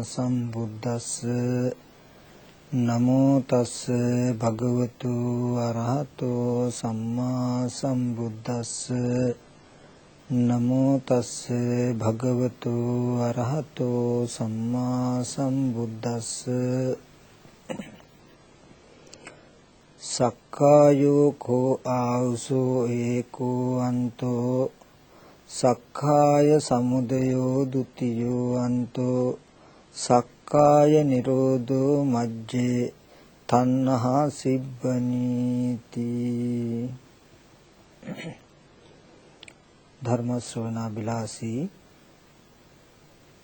සම්මා සම්බුද්දස්ස නමෝ තස් භගවතු අරහතෝ සම්මා සම්බුද්දස්ස නමෝ තස් භගවතු අරහතෝ සම්මා සම්බුද්දස්ස සක්කායෝ කෝ ආවුසෝ ඒකෝ අන්තෝ සක්කාය සමුදයෝ ဒ ුතියෝ අන්තෝ සක්කාය නිරෝධෝ මජ්ජේ තණ්හා සිබ්බනීති. ධර්ම ශ්‍රවණා බිලාසී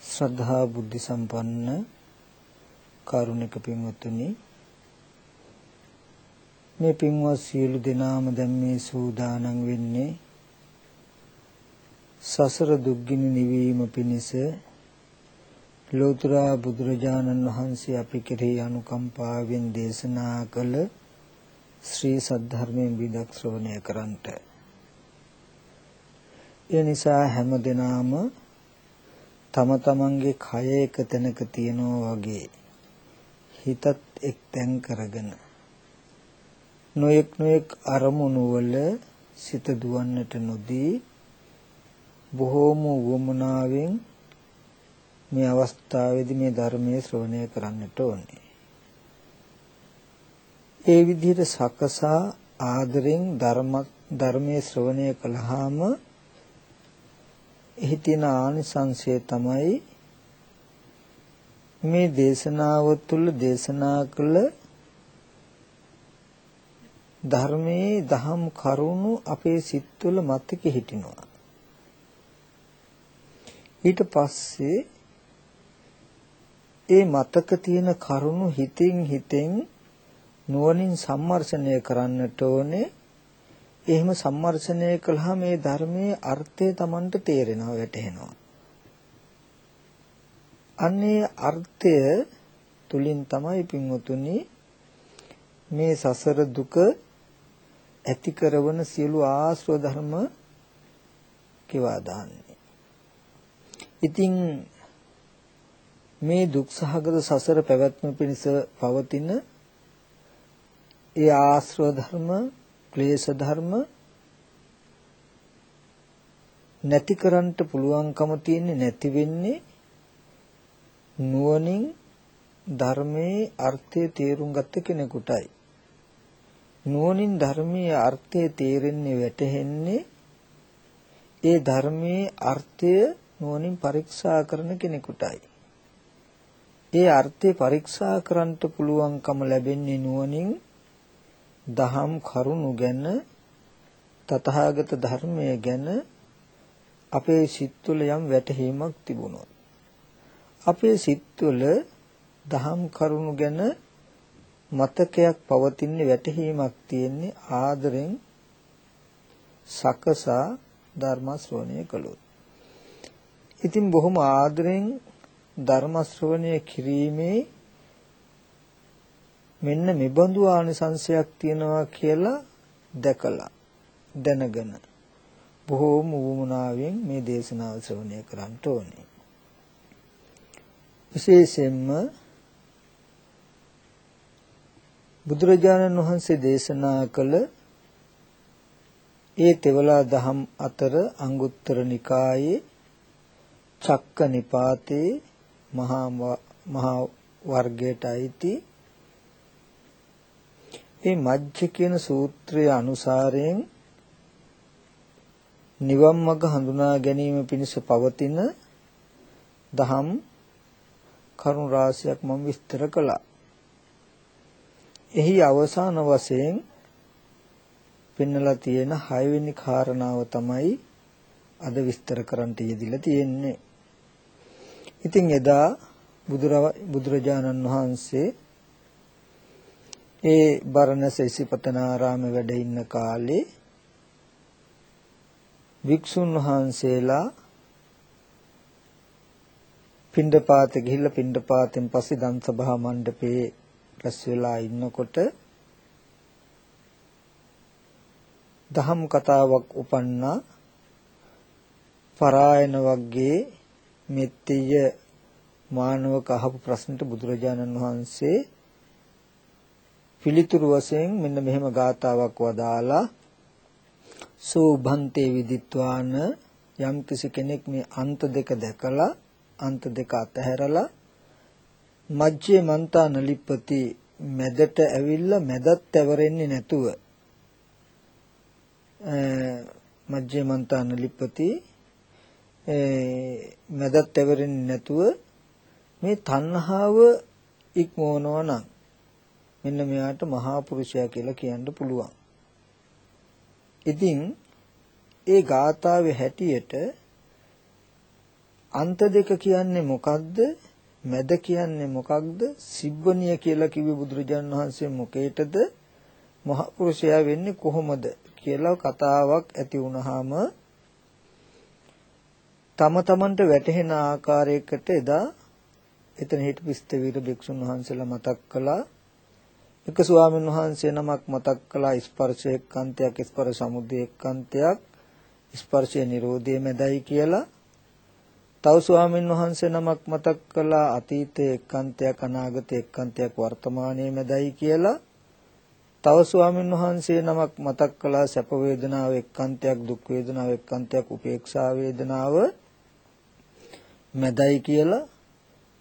ශ්‍රද්ධා බුද්ධ සම්පන්න කාරුණික පින්වත්නි මේ පින්වත් සියලු දෙනාම දැන් මේ සූදානම් වෙන්නේ සසර දුක්ගිනි නිවීම පිණිස ලෝතර බුදුරජාණන් වහන්සේ අපි කෙරෙහි අනුකම්පාවෙන් දේශනා කළ ශ්‍රී සද්ධර්මයෙන් විදක් ශ්‍රවණය කරන්ට ඒ නිසා හැම දිනාම තම තමන්ගේ කය එක තැනක තියනවා වගේ හිතත් එක් තැන් කරගෙන නොයෙක් නොයෙක් අරමුණු වල සිත දුවන්නට නොදී බොහෝම වමනාවෙන් මේ අවස්ථාවේදී මේ ධර්මයේ ශ්‍රවණය කරන්නට ඕනේ. ඒ විදිහට සකසා ආදරෙන් ධර්ම ධර්මයේ ශ්‍රවණය කළාම එහි තියෙන ආනිසංශය තමයි මේ දේශනාව තුළ දේශනා කළ ධර්මයේ දහම් කරුණු අපේ සිත් තුළ මතක හිටිනවා. ඊට පස්සේ ඒ මතක තියෙන කරුණු හිතින් හිතෙන් නුවණින් සම්මර්ෂණය කරන්නට ඕනේ. එහෙම සම්මර්ෂණය කළාම මේ ධර්මයේ අර්ථය Tamanට තේරෙනවා වැටහෙනවා. අන්නේ අර්ථය තුලින් තමයි පින්වතුනි මේ සසර දුක ඇති කරන සියලු ආශ්‍රව ධර්ම කිවා දාන්නේ. ඉතින් මේ දුක් සහගත සසර පැවැත්ම පිණිස පවතින ඒ ආශ්‍රව ධර්ම, ක්ලේශ ධර්ම නැති කරන්නට පුළුවන්කම තියෙන්නේ නැති වෙන්නේ නුවණින් ධර්මයේ අර්ථය තේරුම් ගත්ත කෙනෙකුටයි. නුවණින් ධර්මයේ අර්ථය තේරෙන්නේ වැටහෙන්නේ ඒ ධර්මයේ අර්ථය නුවණින් පරීක්ෂා කරන කෙනෙකුටයි. ඒ අර්ථය පරීක්ෂා කරන්නට පුළුවන්කම ලැබෙන්නේ නුවණින් දහම් කරුණු ගැන තථාගත ධර්මය ගැන අපේ සිත් තුළ යම් වැටහීමක් තිබුණොත් අපේ සිත් තුළ දහම් කරුණු ගැන මතකයක් පවතින්නේ වැටහීමක් තියෙන්නේ ආදරෙන් සකසා ධර්ම ශ්‍රවණය කළොත්. ඉතින් බොහොම ආදරෙන් ධර්ම ශ්‍රවණය කිරීමේ මෙන්න මෙබඳු ආනිසංශයක් තියෙනවා කියලා දැකලා දැනගෙන බොහෝම වුමනාවෙන් මේ දේශනාව ශ්‍රවණය කරන්න ඕනේ. විශේෂයෙන්ම බුදුරජාණන් වහන්සේ දේශනා කළ ඒ තෙවලා දහම් අතර අංගුත්තර නිකායේ චක්ක නිපාතේ මහා මහා වර්ගයට අයිති මේ මජ්ජ කියන සූත්‍රයේ අනුසාරයෙන් නිවන් මඟ හඳුනා ගැනීම පිණිස පවතින දහම් කරුණු රාශියක් මම විස්තර කළා. එහි අවසාන වශයෙන් පෙන්නලා තියෙන හයවෙනි කාරණාව තමයි අද විස්තර කරන්නට යෙදිලා තියෙන්නේ. ඉතින් එදා බුදුරජාණන් වහන්සේ ඒ බරණැස ඉසිපතනාරාමේ වැඩ ඉන්න කාලේ වික්ෂුන් වහන්සේලා පින්ඩපාතේ ගිහිල්ලා පින්ඩපාතෙන් පස්සේ දන් සභා මණ්ඩපේ රැස් වෙලා ඉන්නකොට දහම් කතාවක් උපන්නා පරායන වර්ගයේ මෙත්තිය මානවක අහපු ප්‍රශ්නට බුදුරජාණන් වහන්සේ පිළිතුරු වශයෙන් මෙන්න මෙහෙම ගාතාවක් වදාලා සෝභන්තේ විදිත්වාන යම් කිසි කෙනෙක් මේ අන්ත දෙක දැකලා අන්ත දෙක අතහැරලා මජ්ජේ මන්තා නලිප්පති මැදට ඇවිල්ලා මැදත් ඇවරෙන්නේ නැතුව මජ්ජේ මන්තා නලිප්පති මැදත් ඇවරෙන්නේ නැතුව මේ තණ්හාව ඉක්මවනවා නම් මෙන්න මෙයාට මහා පුරුෂයා කියලා කියන්න පුළුවන්. ඉතින් ඒ ගාථාවේ හැටියට අන්ත දෙක කියන්නේ මොකක්ද? මැද කියන්නේ මොකක්ද? සිබ්බණිය කියලා කිව්වේ බුදුරජාණන් වහන්සේ මොකේටද? මහා පුරුෂයා වෙන්නේ කොහොමද කියලා කතාවක් ඇති වුණාම තම තමන්ට වැටහෙන ආකාරයකට එදා එතන හිටපු ස්තවීර භික්ෂුන් වහන්සේලා මතක් කළා. එක ස්වාමීන් වහන්සේ නමක් මතක් කළා ස්පර්ශ එක්කන්තයක් ස්පර්ශ සමුදය එක්කන්තයක් ස්පර්ශය නිරෝධය මැදයි කියලා. තව ස්වාමීන් වහන්සේ නමක් මතක් කළා අතීතයේ එක්කන්තයක් අනාගතයේ එක්කන්තයක් වර්තමානයේ මැදයි කියලා. තව ස්වාමීන් වහන්සේ නමක් මතක් කළා සැප වේදනාව එක්කන්තයක් දුක් වේදනාව එක්කන්තයක් උපේක්ෂා වේදනාව. මැදයි කියලා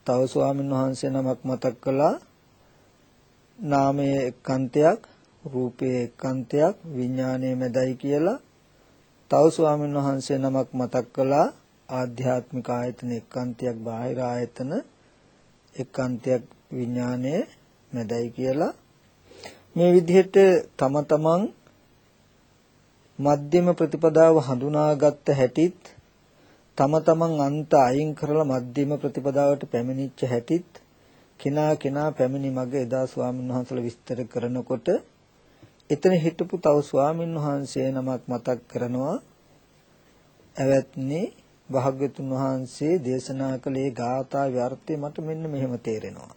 තව ස්වාමීන් වහන්සේ නමක් මතක් කළා. නාමයේ එක්කන්තයක් රූපයේ එක්කන්තයක් විඥානයේ මැදයි කියලා තව ස්වාමීන් වහන්සේ නමක් මතක් කළා. ආධ්‍යාත්මික ආයතන එක්කන්තයක් බාහිර ආයතන එක්කන්තයක් විඥානයේ මැදයි කියලා. මේ විදිහට තම තමන් මධ්‍යම ප්‍රතිපදාව හඳුනාගත්ත හැටිත් තම තමන් අන්ත අයින් කරලා මධ්‍යම ප්‍රතිපදාවට පැමිණිච්ච හැටිත් කිනා කිනා පැමිණි මග එදා ස්වාමීන් වහන්සේලා විස්තර කරනකොට එතන හිටපු තව ස්වාමීන් වහන්සේ නමක් මතක් කරනවා. ඇවැත්නේ භාග්‍යතුන් වහන්සේ දේශනා කළේ ගාථා ව්‍යර්ථය මට මෙන්න මෙහෙම තේරෙනවා.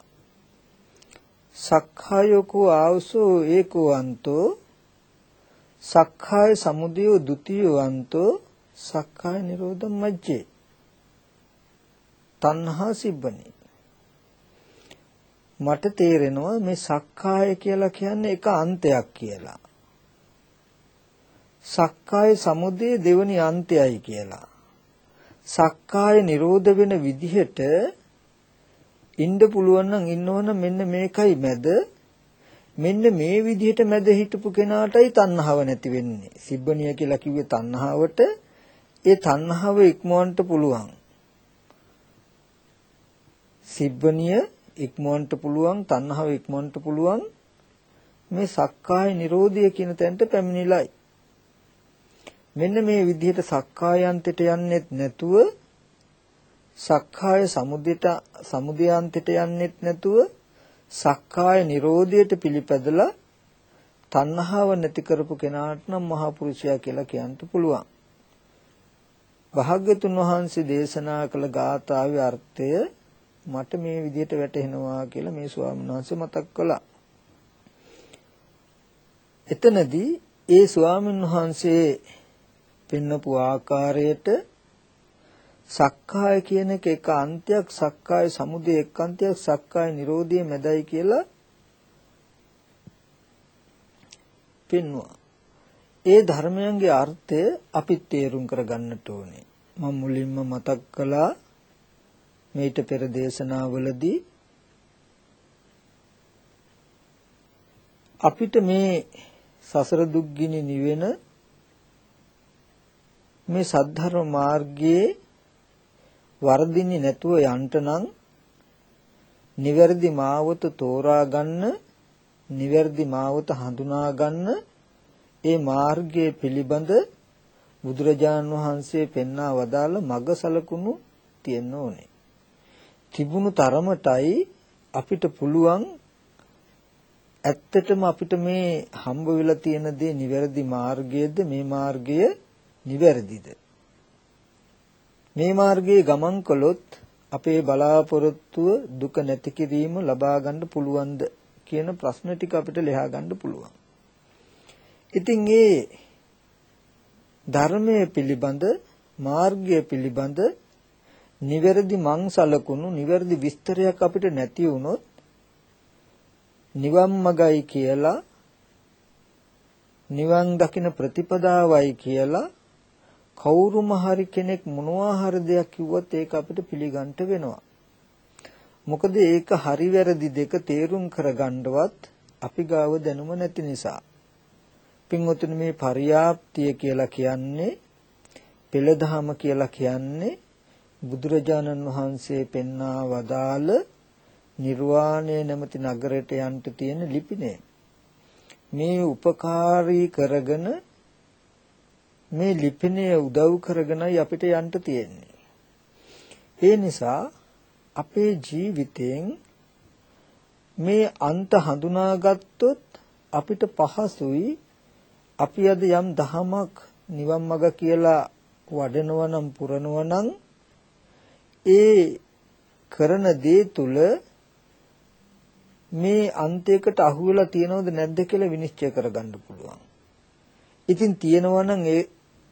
සක්ඛායකෝ ආවසෝ ඒකෝ අන්තෝ සක්ඛාය සමුදයෝ ဒ ුතියෝ අන්තෝ සක්කාය නිරෝධ මජ්ජේ. තණ්හා සිබ්බනේ. මට තේරෙනවා මේ සක්කාය කියලා කියන්නේ එක අන්තයක් කියලා. සක්කාය සමුදේ දෙවනි අන්තයයි කියලා. සක්කාය නිරෝධ වෙන විදිහට ඉන්න පුළුවන් නම් ඉන්නවනම් මෙන්න මේකයි මැද. මෙන්න මේ විදිහට මැද හිටපු කෙනාටයි තණ්හාව නැති වෙන්නේ. සිබ්බණිය කියලා කිව්වේ තණ්හාවට. ඒ තණ්හාව ඉක්මවන්න පුළුවන්. සිබ්බණිය ඉක්මවන්න පුළුවන් තණ්හාව ඉක්මවන්න පුළුවන් මේ සක්කාය නිරෝධය කියන තැනට පැමිණිලයි. මෙන්න මේ විදිහට සක්කායන්තයට යන්නෙත් නැතුව සක්කාය සමුදයට සමුදයාන්තයට යන්නෙත් නැතුව සක්කාය නිරෝධයට පිළිපැදලා තණ්හාව නැති කරපු කෙනාට නම් මහා පුරුෂයා කියලා කියන්න පුළුවන්. භාග්‍යතුන් වහන්සේ දේශනා කළ ගාථාවේ අර්ථය මට මේ විදිහට වැටහෙනවා කියලා මේ ස්වාමීන් වහන්සේ මතක් කළා. එතනදී ඒ ස්වාමීන් වහන්සේ පෙන්වපු ආකාරයට සක්කාය කියන එක එක අන්තයක් සක්කාය සමුදය එක් අන්තයක් සක්කාය නිරෝධය මැදයි කියලා පෙන්වුවා. ඒ ධර්මයන්ගේ අර්ථය අපි තේරුම් කරගන්නට ඕනේ. මම මුලින්ම මතක් කළා මේිට පෙර දේශනාවලදී අපිට මේ සසර දුක්ගිනි නිවෙන මේ සද්ධර්ම මාර්ගයේ වර්ධින්නේ නැතුව යන්න නම් නිවැරදි මාවත තෝරා ගන්න නිවැරදි මාවත හඳුනා ගන්න ඒ මාර්ගයේ පිළිබඳ බුදුරජාණන් වහන්සේ පෙන්වා වදාළ මග සලකුණු තියෙන්න ඕනේ. තිබුණු තරමටයි අපිට පුළුවන් ඇත්තටම අපිට මේ හම්බ වෙලා තියෙන දේ නිවැරදි මාර්ගයේද මේ මාර්ගය නිවැරදිද මේ මාර්ගයේ ගමන් කළොත් අපේ බලාපොරොත්තුව දුක නැති කිරීම ලබා ගන්න පුළුවන්ද කියන ප්‍රශ්න ටික අපිට ලියා ගන්න පුළුවන්. ඉතින් ඒ ධර්මයේ පිළිබඳ මාර්ගය පිළිබඳ නිවැරදි මං සලකුණු නිවැරදි විස්තරයක් අපිට නැති වුණොත් නිවන් මගයි කියලා නිවන් දකින ප්‍රතිපදාවයි කියලා කවුරුම හරි කෙනෙක් මොනවා හරි දෙයක් කිව්වොත් ඒක අපිට පිළිගන්න වෙනවා. මොකද ඒක හරි වැරදි දෙක තේරුම් කරගන්නවත් අපි ගාව දැනුම නැති නිසා. පින්වතුනි මේ පරියාප්තිය කියලා කියන්නේ පෙළදහම කියලා කියන්නේ බුදුරජාණන් වහන්සේ පෙන්වා වදාළ නිර්වාණය නැමැති නගරයට යන්න තියෙන ලිපිනේ. මේ උපකාරී කරගෙන මේ ලිපිනේ උදව් කරගෙනයි අපිට යන්න තියෙන්නේ. ඒ නිසා අපේ ජීවිතයෙන් මේ අන්ත හඳුනාගත්තොත් අපිට පහසුයි අපි අද යම් දහමක් නිවන් මඟ කියලා වඩනවා නම් පුරනවා නම් ඒ කරන දේ තුල මේ අන්තයකට අහු වෙලා තියෙනවද නැද්ද කියලා විනිශ්චය කරගන්න පුළුවන්. ඉතින් තියෙනවා නම් ඒ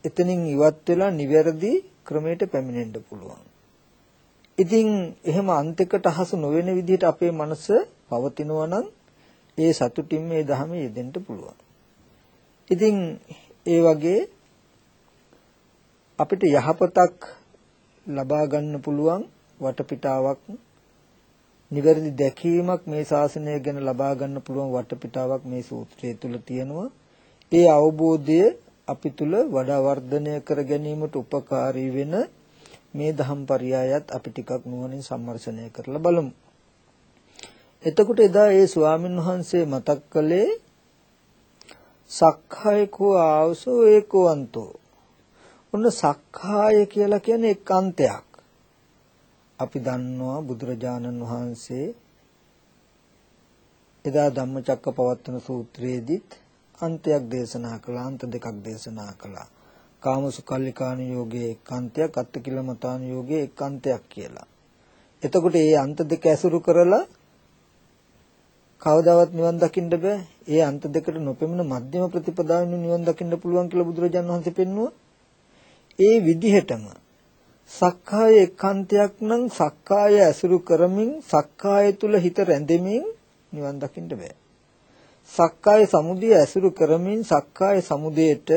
එතනින් ඉවත් වෙලා නිවැරදි ක්‍රමයට පැමිණෙන්න පුළුවන්. ඉතින් එහෙම අන්තයකට අහසු නොවන විදිහට අපේ මනස පවතිනවා නම් ඒ සතුටින් මේ ධහමේ යෙදෙන්න පුළුවන්. ඉතින් ඒ වගේ අපිට යහපතක් ලබා ගන්න පුළුවන් වටපිටාවක් නිවැරදි දැකීමක් මේ ශාසනය ගැන ලබා ගන්න පුළුවන් වටපිටාවක් මේ සූත්‍රය තුල තියෙනවා. ඒ අවබෝධය අපි තුල වඩා වර්ධනය කර ගැනීමට උපකාරී වෙන මේ ධම් පරයයත් අපි ටිකක් නුවණින් සම්මර්ෂණය කරලා බලමු. එතකොට එදා ඒ ස්වාමින් වහන්සේ මතක් කළේ සක්කායකෝ ආවසෝ ඒකවන්තෝ. ඔන්න සක්කාය කියලා කියන්නේ එක් අන්තයක්. අපි දන්නවා බුදුරජාණන් වහන්සේ එදා ධම්මචක්කපවත්තන සූත්‍රයේදීත් අන්තයක් දේශනා කළා අන්ත දෙකක් දේශනා කළා. කාමසුකල්ලිකාන යෝගයේ එක්කාන්තයක් අත්තිකිලමතාන යෝගයේ එක්කාන්තයක් කියලා. එතකොට මේ අන්ත දෙක ඇසුරු කරලා කවදාවත් නිවන් දකින්න බෑ. ඒ අන්ත දෙකට නොපෙමෙන මධ්‍යම ප්‍රතිපදාවෙන් නිවන් දකින්න පුළුවන් කියලා බුදුරජාණන් වහන්සේ පෙන්වුවා. ඒ විදිහටම සක්කාය එක්කාන්තයක් නම් සක්කාය ඇසුරු කරමින් සක්කාය තුල හිත රැඳෙමින් නිවන් දකින්න බෑ. සක්කාය සමුදය ඇසුරු කරමින් සක්කාය සමුදයට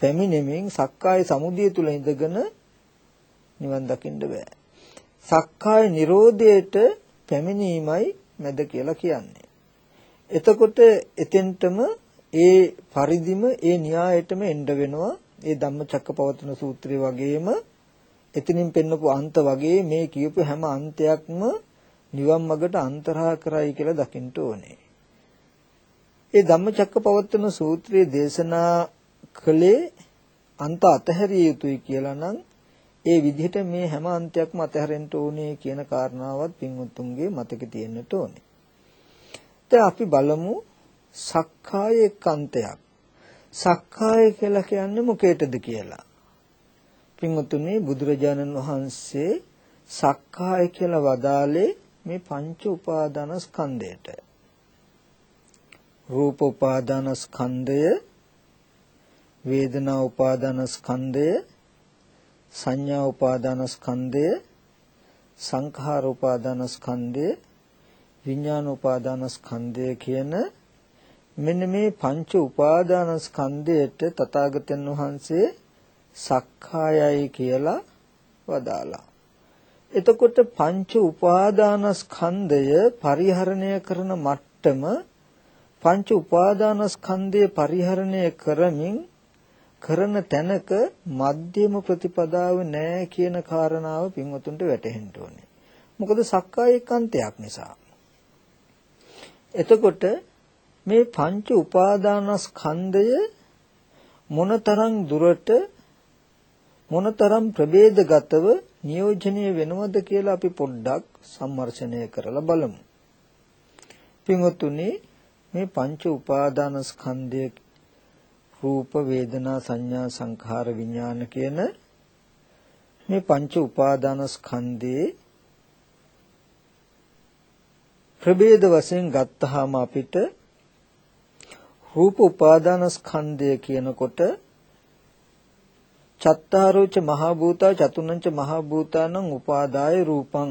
පැමිණෙමින් සක්කාය සමුදය තුල ඉඳගෙන නිවන් දකින්න බෑ. සක්කාය නිරෝධයට පැමිණීමයි මැද කියලා කියන්නේ. එතකොට එතෙන්ටම ඒ පරිදිම ඒ න්‍යායයටම එන්න වෙනවා. ඒ ධම්මචක්කපවත්තන සූත්‍රය වගේම එතනින් පෙන්නපු අන්ත වගේ මේ කියපු හැම අන්තයක්ම නිවන් මගට අන්තරා කරයි කියලා දකින්න ඕනේ. ඒ ධම්මචක්කපවත්තන සූත්‍රයේ දේශනා කළේ අන්ත අතහැරිය යුතුයි කියලා නම් ඒ විදිහට මේ හැම අන්තයක්ම අතහැරෙන්න ඕනේ කියන කාරණාවත් පින්වත්තුන්ගේ මතකේ තියෙන්නට ඕනේ. දැන් අපි බලමු සක්කාය එක්කන්තයක්. සක්කාය කියලා කියන්නේ මොකේටද කියලා. පින්වත්තුනි බුදුරජාණන් වහන්සේ සක්කාය කියලා වදාලේ මේ පංච උපාදාන ස්කන්ධයට. රූප උපාදාන ස්කන්ධය වේදනා උපාදාන ස්කන්ධය සංඥා උපාදාන ස්කන්ධය සංඛාර උපාදාන ස්කන්ධය විඥාන උපාදාන ස්කන්ධය කියන මෙන්න මේ පංච උපාදාන ස්කන්ධයට තථාගතයන් වහන්සේ සක්කායයි කියලා වදාලා. එතකොට පංච උපාදාන ස්කන්ධය පරිහරණය කරන මට්ටම පංච උපාදාන ස්කන්ධය පරිහරණය කරමින් කරන තැනක මධ්‍යම ප්‍රතිපදාව නැහැ කියන කාරණාව පින්වතුන්ට වැටහෙන්න ඕනේ. මොකද සක්කාය එක්කන්තයක් නිසා. එතකොට මේ පංච උපාදානස්කන්ධය මොනතරම් දුරට මොනතරම් ප්‍රභේදගතව නියෝජනය වෙනවද කියලා අපි පොඩ්ඩක් සම්මර්ෂණය කරලා බලමු. පින්වතුනි මේ පංච උපාදානස්කන්ධය රූප වේදනා සංඥා සංඛාර විඥාන කියන මේ පංච උපාදානස්කන්ධේ ප්‍රභේද වශයෙන් ගත්තාම අපිට රූප උපාදානස්කන්ධය කියනකොට චත්තාරෝච මහා භූතා චතුර්ණංච මහා භූතානං උපාදාය රූපං.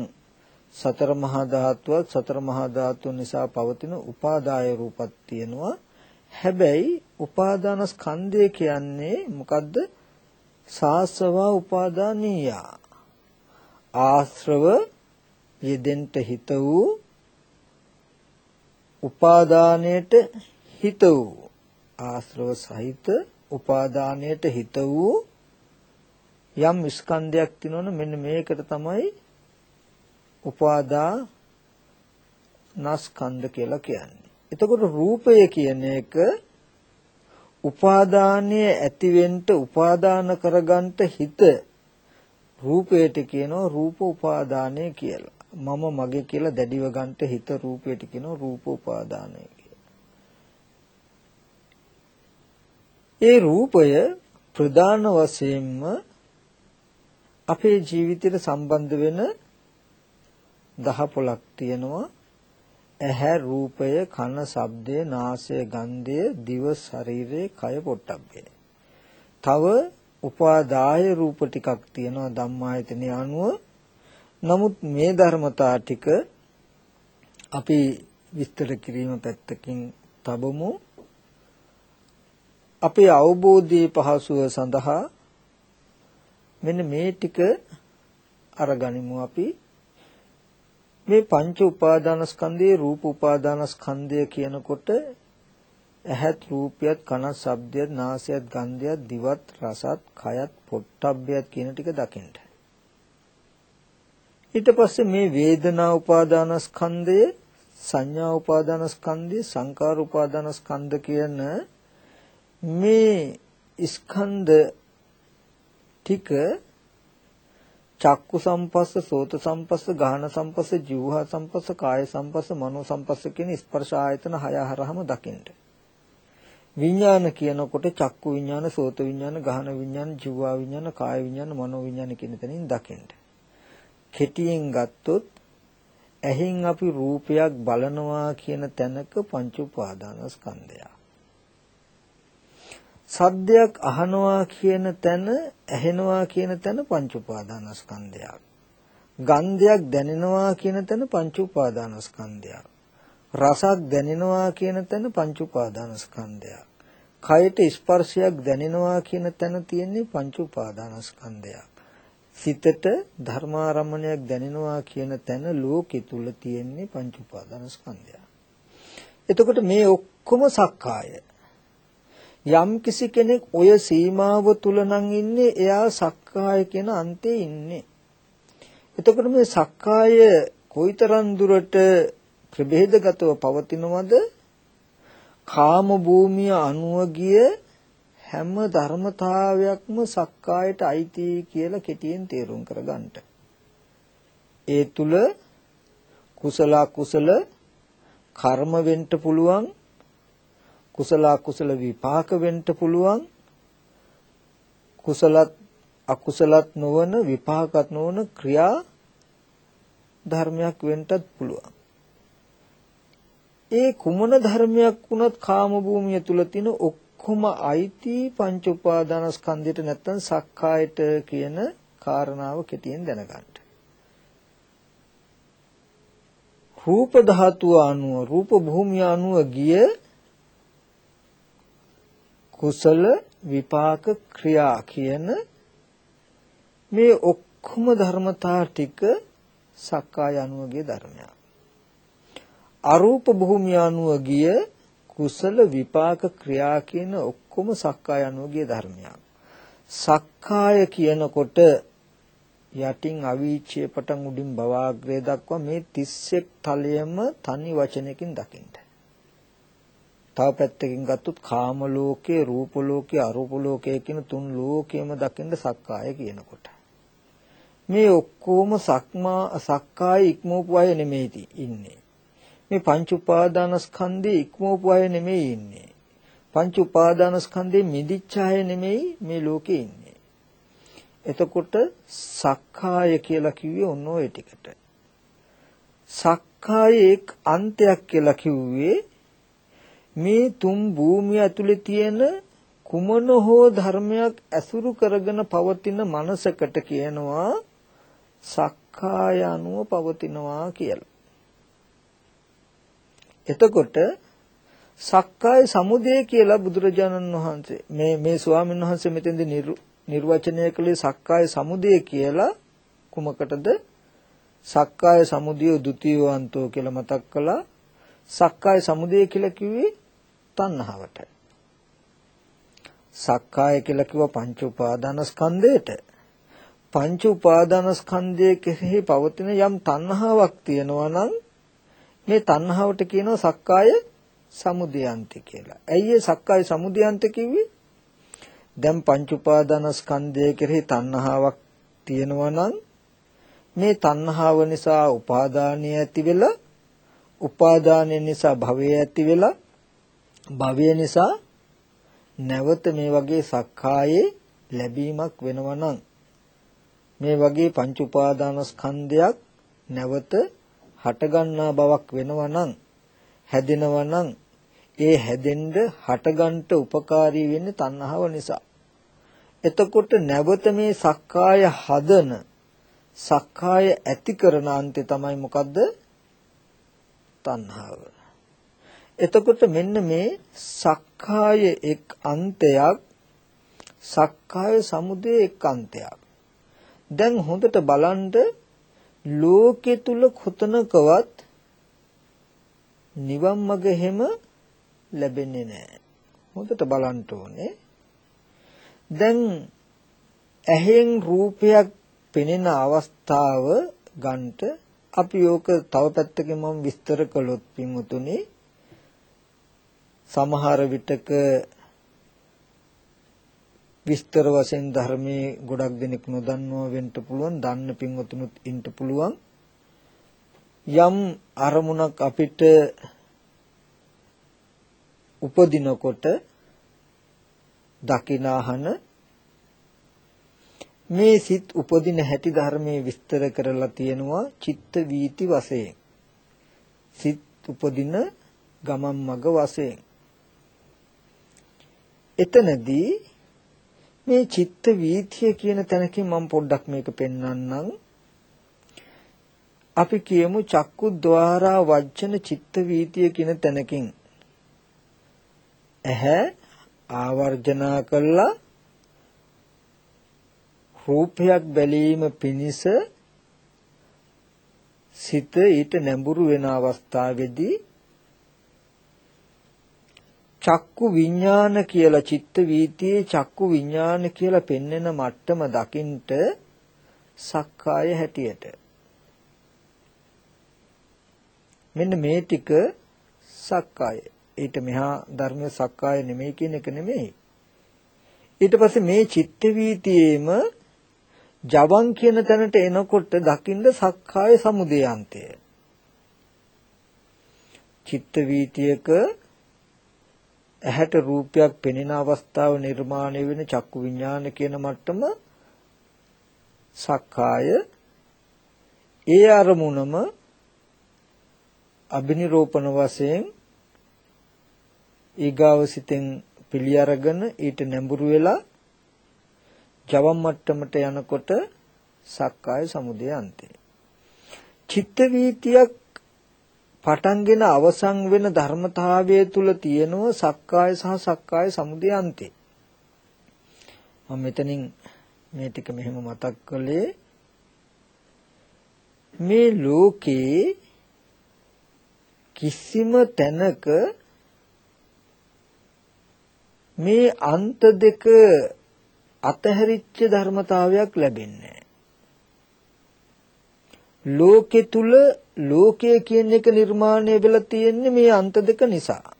සතර මහා ධාතුවත් සතර මහා ධාතුන් නිසා පවතින උපාදාය රූපක් තියෙනවා. හැබැයි උපාදාන ස්කන්ධය කියන්නේ මොකද්ද සාසවා උපාදානීය ආශ්‍රව යෙදෙන්ට හිත වූ උපාදානයට හිත වූ ආශ්‍රව සහිත උපාදානයට හිත වූ යම් ස්කන්ධයක් තියෙනවනේ මෙන්න මේකට තමයි උපාදා නස්කන්ධ කියලා කියන්නේ. එතකොට රූපය කියන එක උපාදානයේ ඇතිවෙන්න උපාදාන කරගන්න හිත රූපයට කියනවා රූප උපාදානය කියලා. මම මගේ කියලා දැඩිව ගන්නට හිත රූපයට කියනවා රූප උපාදානය කියලා. ඒ රූපය ප්‍රධාන වශයෙන්ම අපේ ජීවිතයට සම්බන්ධ වෙන දහ පොලක් තියෙනවා ඇහැ රූපය කන ශබ්දය නාසය ගන්ධය දිව ශරීරය කය පොට්ටබ්බය තව උපාදාය රූප ටිකක් තියෙනවා ධම්මායතනෙ අනුව. නමුත් මේ ධර්මතා ටික අපි විස්තර කිරීම පැත්තකින් තබමු. අපේ අවබෝධයේ පහසුව සඳහා මෙන්න මේ ටික අරගනිමු අපි. මේ පංච උපාදානස්කන්ධයේ රූප උපාදානස්කන්ධය කියනකොට ඇහත් රූපයත් කනත් ශබ්දයත් නාසයත් ගන්ධයත් දිවත් රසත් කයත් පොට්ටබ්බයත් කියන ටික දකින්න. ඊට පස්සේ මේ වේදනා උපාදානස්කන්ධය සංඥා උපාදානස්කන්ධය සංකාර උපාදානස්කන්ධ කියන මේ ස්කන්ධ ටික චක්කු සම්පස්ස, සෝත සම්පස්ස, ගාහන සම්පස්ස, ජීවහා සම්පස්ස, කාය සම්පස්ස, මනෝ සම්පස්ස කියන ස්පර්ශ ආයතන හය හරහම දකින්න. විඥාන කියනකොට චක්කු විඥාන, සෝත විඥාන, ගාහන විඥාන, ජීවහා විඥාන, කාය විඥාන, මනෝ විඥාන කියන තැනින් දකින්න. කෙටියෙන් ගත්තොත් ඇහෙන් අපි රූපයක් බලනවා කියන තැනක පංච උපාදානස්කන්ධය. සද්දයක් අහනවා කියන තැන ඇහෙනවා කියන තැන පංච උපාදානස්කන්ධයක්. ගන්ධයක් දැනෙනවා කියන තැන පංච උපාදානස්කන්ධයක්. රසක් දැනෙනවා කියන තැන පංච උපාදානස්කන්ධයක්. කයට ස්පර්ශයක් දැනෙනවා කියන තැන තියෙන්නේ පංච උපාදානස්කන්ධයක්. සිතට ධර්මාරම්මණයක් දැනෙනවා කියන තැන ලෝකෙ තුල තියෙන්නේ පංච උපාදානස්කන්ධය. එතකොට මේ ඔක්කොම සක්කාය යම් කිසි කෙනෙක් ඔය සීමාව තුල නම් ඉන්නේ එයා සක්කාය කියන අන්තේ ඉන්නේ. එතකොට මේ සක්කාය කොයිතරම් දුරට ප්‍රභේදගතව පවතිනවද? කාම භූමිය අනුව ගිය හැම ධර්මතාවයක්ම සක්කායට අයිති කියලා කෙටියෙන් තේරුම් කරගන්න. ඒ තුල කුසල කුසල කර්ම වෙන්න පුළුවන් කුසල අකුසල විපාක වෙන්න පුළුවන් කුසලත් අකුසලත් නොවන විපාකත් නොවන ක්‍රියා ධර්මයක් වෙන්නත් පුළුවන් ඒ කුමන ධර්මයක් වුණත් කාම භූමිය තුල තියෙන ඔක්කොම අයිති පංච උපාදානස්කන්ධයට නැත්තම් සක්කායට කියන කාරණාව කෙටියෙන් දැනගන්න. රූප ධාතුව අනුව රූප භූමිය අනුව ගිය කුසල විපාක ක්‍රියා කියන මේ ඔක්කොම ධර්මතා ටික සක්කාය අනුවගේ ධර්මයක්. අරූප භූමිය අනුව ගිය කුසල විපාක ක්‍රියා කියන ඔක්කොම සක්කාය අනුවගේ ධර්මයක්. සක්කාය කියනකොට යටින් අවීචයේ පටන් උඩින් භවාග්‍රය දක්වා මේ 31 තලයේම තනි වචනයකින් දකින්න. තව පැත්තකින් ගත්තොත් කාම ලෝකේ, රූප ලෝකේ, අරූප ලෝකේ කියන තුන් ලෝකෙම දකින්න සක්කාය කියනකොට. මේ ඔක්කොම සක්මා සක්කාය ඉක්මවපු අය නෙමෙයි ඉන්නේ. මේ පංච උපාදානස්කන්ධේ ඉක්මවපු අය නෙමෙයි ඉන්නේ. පංච උපාදානස්කන්ධේ මිදිච්ච අය නෙමෙයි මේ ලෝකේ ඉන්නේ. එතකොට සක්කාය කියලා කිව්වේ ඔන්න ඔය ටිකට. සක් සක්කායේ එක් අන්තයක් කියලා කිව්වේ මේ තුන් භූමිය ඇතුලේ තියෙන කුමන හෝ ධර්මයක් ඇසුරු කරගෙන පවතින මනසකට කියනවා සක්කාය අනුව පවතිනවා කියලා. එතකොට සක්කාය සමුදය කියලා බුදුරජාණන් වහන්සේ මේ මේ ස්වාමීන් වහන්සේ මෙතෙන්දී නිර්වචනය කළේ සක්කාය සමුදය කියලා කුමකටද සක්කාය සමුදය ဒ ුතියවන්තෝ කියලා මතක් කළා සක්කාය සමුදය කියලා කිව්වේ තණ්හාවට සක්කාය කියලා කිව්ව පංච උපාදානස්කන්ධයට පංච උපාදානස්කන්ධයේ කෙරෙහි පවතින යම් තණ්හාවක් තියෙනවා නම් මේ තණ්හාවට කියනවා සක්කාය සමුදයන්ති කියලා. ඇයි ඒ සක්කාය සමුදයන්ත කිව්වේ? දැන් පංච උපාදානස්කන්ධය කෙරෙහි තණ්හාවක් තියෙනවා නම් මේ තණ්හාව නිසා උපාදානය ඇති වෙලා උපාදානය නිසා භවය ඇති වෙලා භවය නිසා නැවත මේ වගේ සක්කායේ ලැබීමක් වෙනවා නම් මේ වගේ පංච උපාදානස්කන්ධයක් නැවත හටගන්නා බවක් වෙනවා නම් හැදෙනවා නම් ඒ හැදෙන්න හටගන්න උපකාරී වෙන්නේ තණ්හාව නිසා. එතකොට නැවත මේ සක්කාය හදන සක්කාය ඇති කරන අන්තය තමයි මොකද්ද? තණ්හාව. එතකොට මෙන්න මේ සක්කාය එක් අන්තයක් සක්කාය සමුදය එක් අන්තයක්. දැන් හොඳට බලන්න ලෝකෙ තුල කොතනකවත් නිවන් මඟ හැම ලැබෙන්නේ නැහැ. හොඳට බලන්න ඕනේ. දැන් ඇහෙන් රූපයක් පෙනෙන අවස්ථාව ගන්නට අපි ඕක තව පැත්තකින් මම විස්තර කළොත් පින්වතුනි සමහර විටක විස්තර වශයෙන් ධර්මයේ ගොඩක් දෙනෙක් නොදන්නවා වෙන්න පුළුවන් දන්න පින්වතුනුත් ඉන්න පුළුවන්. යම් අරමුණක් අපිට උපදිනකොට දකිනාහන මේ සිත් උපදින හැටි ධර්මයේ විස්තර කරලා තියෙනවා චිත්ත වීති වශයෙන්. සිත් උපදින ගමන් මග වශයෙන්. එතනදී මේ චිත්ත වීතිය කියන තැනකින් මම පොඩ්ඩක් මේක පෙන්වන්නම්. අපි කියමු චක්කු ద్వාරා වජ්ජන චිත්ත වීතිය කියන තැනකින් ඇහැ ආවර්ජනා කළා රූපයක් බැලීම පිණිස සිත ඊට නැඹුරු වෙන අවස්ථාවේදී චක්කු විඥාන කියලා චිත්ත වීතියේ චක්කු විඥාන කියලා පෙන්වන මට්ටම දකින්ට සක්කාය හැටියට. මෙන්න මේ ටික සක්කාය. ඊට මෙහා ධර්මයේ සක්කාය නෙමෙයි කියන එක නෙමෙයි. ඊට පස්සේ මේ චිත්ත වීතියේම ජවන් කියන තැනට එනකොට දකින්න සක්කාය සමුදයන්තය. චිත්ත වීතියක ඇහැට රූපයක් පෙනෙන අවස්ථාව නිර්මාණය වෙන චක්කු විඥාන කියන මට්ටම සක්කාය. ඒ අරමුණම අබිනිරෝපණ වශයෙන් ඊගාව සිතෙන් පිළි අරගෙන ඊට නැඹුරු වෙලා ජවම් මට්ටමට යනකොට සක්කාය සමුදය අන්තේ චිත්ත වීතියක් පටන්ගෙන අවසන් වෙන ධර්මතාවය තුල තියෙනව සක්කාය සහ සක්කාය සමුදය අන්තේ. මම මෙතනින් මේ ටික මෙහෙම මතක් කළේ මේ ලෝකේ කිසිම තැනක මේ අන්ත දෙක අතහැරිච්ච ධර්මතාවයක් ලැබෙන්නේ ලෝකෙ තුල ලෝකය කියන එක නිර්මාණය වෙලා තියෙන්නේ මේ අන්ත දෙක නිසා.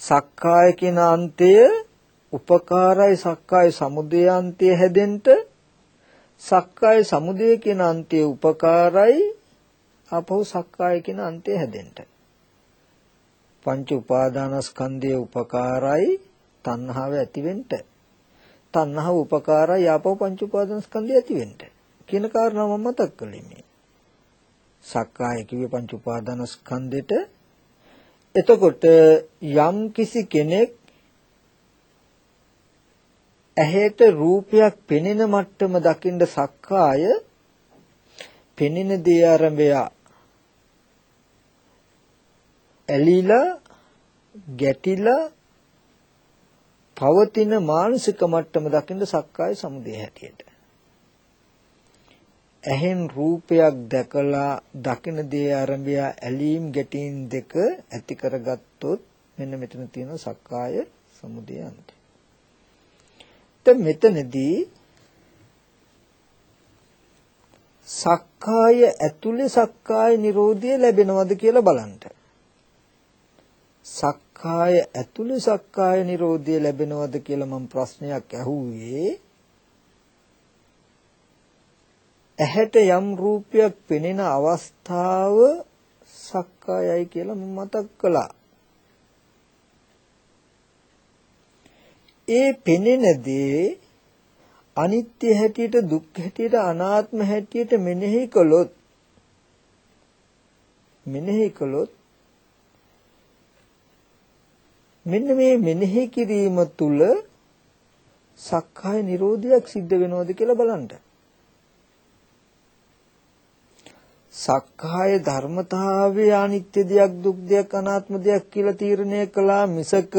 සක්කාය කියන අන්තය උපකාරයි සක්කාය සමුදය අන්තය හැදෙන්න සක්කාය සමුදය කියන අන්තය උපකාරයි අපහු සක්කාය කියන අන්තය හැදෙන්න. පංච උපාදානස්කන්ධයේ උපකාරයි තණ්හාව ඇතිවෙන්න. තණ්හාව උපකාරයි ආපහු පංච උපාදානස්කන්ධය ඇතිවෙන්න. කියන කාරණාව මම මතක් කළේ මේ. සක්කාය කිව්වේ පංච උපාදානස්කන්ධෙට. එතකොට යම් කිසි කෙනෙක් ඇහැට රූපයක් පෙනෙන මට්ටම දකින්න සක්කාය පෙනෙන දේ ආරම්භය ඇලිලා ගැටිලා පවතින මානසික මට්ටම දකින්න සක්කාය සමුදය හැටියට. ඇහෙන් රූපයක් දැකලා දකින දේ ආරම්භය ඇලීම් ගැටීම් දෙක ඇති කරගත්තොත් මෙන්න මෙතන තියෙන සක්කාය සමුදය අන්තය. දැන් මෙතනදී සක්කාය ඇතුලේ සක්කාය නිරෝධය ලැබෙනවද කියලා බලන්න. සක්කාය ඇතුලේ සක්කාය නිරෝධය ලැබෙනවද කියලා මම ප්‍රශ්නයක් ඇහුවේ ඇහැට යම් රූපයක් පෙනෙන අවස්ථාව සක්කායයි කියලා මම මතක් කළා. ඒ පෙනෙන දේ අනිත්‍ය හැටියට දුක් හැටියට අනාත්ම හැටියට මෙනෙහි කළොත් මෙනෙහි කළොත් මෙන්න මේ මෙනෙහි කිරීම තුල සක්කාය නිරෝධයක් සිද්ධ වෙනවද කියලා බලන්න. සක්කාය ධර්මතාවයේ අනිත්‍ය දෙයක් දුක් දෙයක් අනාත්ම දෙයක් කියලා තීරණය කළා මිසක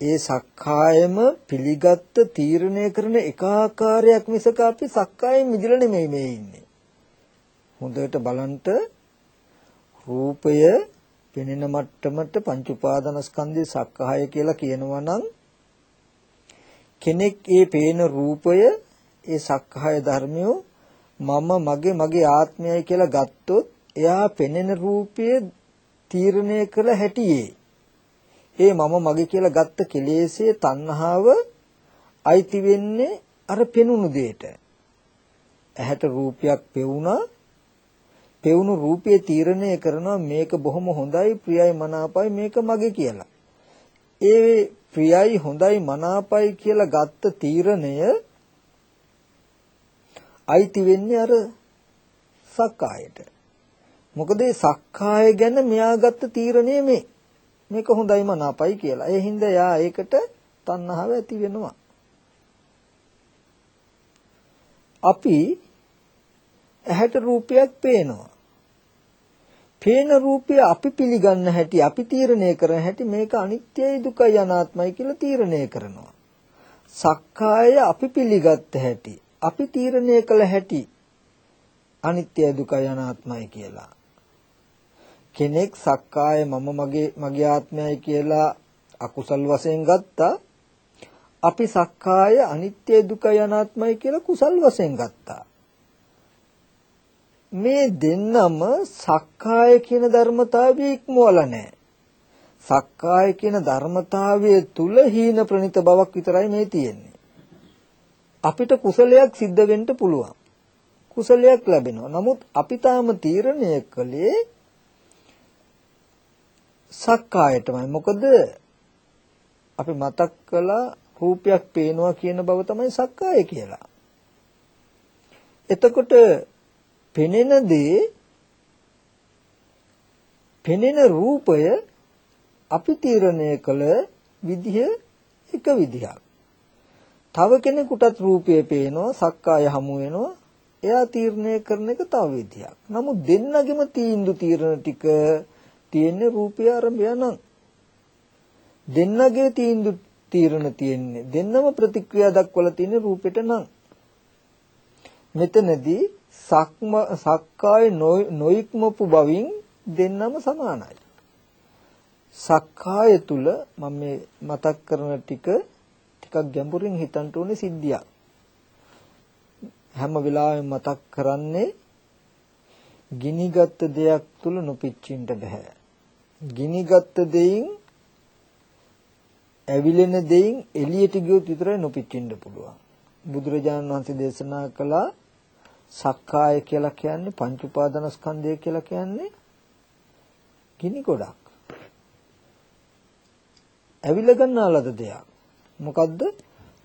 ඒ සක්කායම පිළිගත්ත තීරණය කරන එක ආකාරයක් මිසක අපි සක්කායෙන් මිදලා නෙමෙයි මේ ඉන්නේ. හොඳට බලන්ට රූපය පෙනෙන මට්ටමට පංච උපාදානස්කන්ධේ සක්කාය කියලා කියනවා නම් කෙනෙක් ඒ පේන රූපය ඒ සක්කාය ධර්මියෝ මම මගේ මගේ ආත්මයයි කියලා ගත්තොත් එයා පෙනෙන රූපය තීරණය කළ හැටියේ ඒ මම මගේ කියලා ගත්ත කෙලෙස්යේ තණ්හාව අයිති වෙන්නේ අර පෙනුණු දෙයට. ඇහැට රූපයක් පෙවුණා පෙවුණු රූපය තීරණය කරනවා මේක බොහොම හොඳයි ප්‍රියයි මනාපයි මේක මගේ කියලා. ඒ ප්‍රියයි හොඳයි මනාපයි කියලා ගත්ත තීරණය අයිති වෙන්නේ අර සක්කායට. මොකද ඒ සක්කාය ගැන මෙයා ගත්ත තීරණය මේ. මේක හොඳයි මනාපයි කියලා. ඒ හින්දා යා ඒකට තණ්හාව ඇති වෙනවා. අපි ඇහැට රූපයක් පේනවා. පේන රූපය අපි පිළිගන්න හැටි අපි තීරණය කරන හැටි මේක අනිත්‍යයි දුකයි අනාත්මයි කියලා තීරණය කරනවා. සක්කාය අපි පිළිගත්ත හැටි අපි තීරණය කළ හැටි අනිත්‍යයි දුකයි අනාත්මයි කියලා. කෙනෙක් සක්කාය මම මගේ මගේ ආත්මයයි කියලා අකුසල් වශයෙන් ගත්තා. අපි සක්කාය අනිත්‍ය දුකයි අනාත්මයි කියලා කුසල් වශයෙන් ගත්තා. මේ දෙන්නම සක්කාය කියන ධර්මතාවය ඉක්මවලා නැහැ. සක්කාය කියන ධර්මතාවය තුල හීන ප්‍රණිත බවක් විතරයි මේ තියෙන්නේ. අපිට කුසලයක් සිද්ධ වෙන්න පුළුවන් කුසලයක් ලැබෙනවා නමුත් අපි තාම තීරණය කළේ සක්කායටමයි. මොකද අපි මතක් කළා රූපයක් පේනවා කියන බව තමයි සක්කාය කියලා. එතකොට පෙනෙන දේ පෙනෙන රූපය අපි තීරණය කළ විදිහ එක විදිහක්. තව කෙනෙකුටත් රූපය පේනවා සක්කාය හමු වෙනවා. එයා තීරණය කරන එක තව විදිහක්. නමුත් දෙන්නගෙම තීන්දුව තීරණ ටික තියෙන්නේ රූපය ආරම්භය නම්. දෙන්නගේ තීන්දුව තීරණ තියෙන්නේ දෙන්නම ප්‍රතික්‍රියා දක්වලා තියෙන්නේ රූපෙට නම්. මෙතනදී සක්ම සක්කාය නොයික්මපු බවින් දෙන්නම සමානයි. සක්කාය තුල මම මේ මතක් කරන ටික ටිකක් ගැඹුරින් හිතන්න ඕනේ සිද්ධියක් හැම වෙලාවෙම මතක් කරන්නේ ගිනිගත් දෙයක් තුල නොපිච්චින්න බෑ ගිනිගත් දෙයින් ඇවිලෙන දෙයින් එළියට ගියොත් විතරයි නොපිච්චෙන්න පුළුවන්. බුදුරජාණන් වහන්සේ දේශනා කළා සක්කාය කියලා කියන්නේ පංච උපාදානස්කන්ධය කියලා කියන්නේ ගිනි ගොඩක්. ඇවිල ගන්නාලද දෙයක්. මොකද්ද?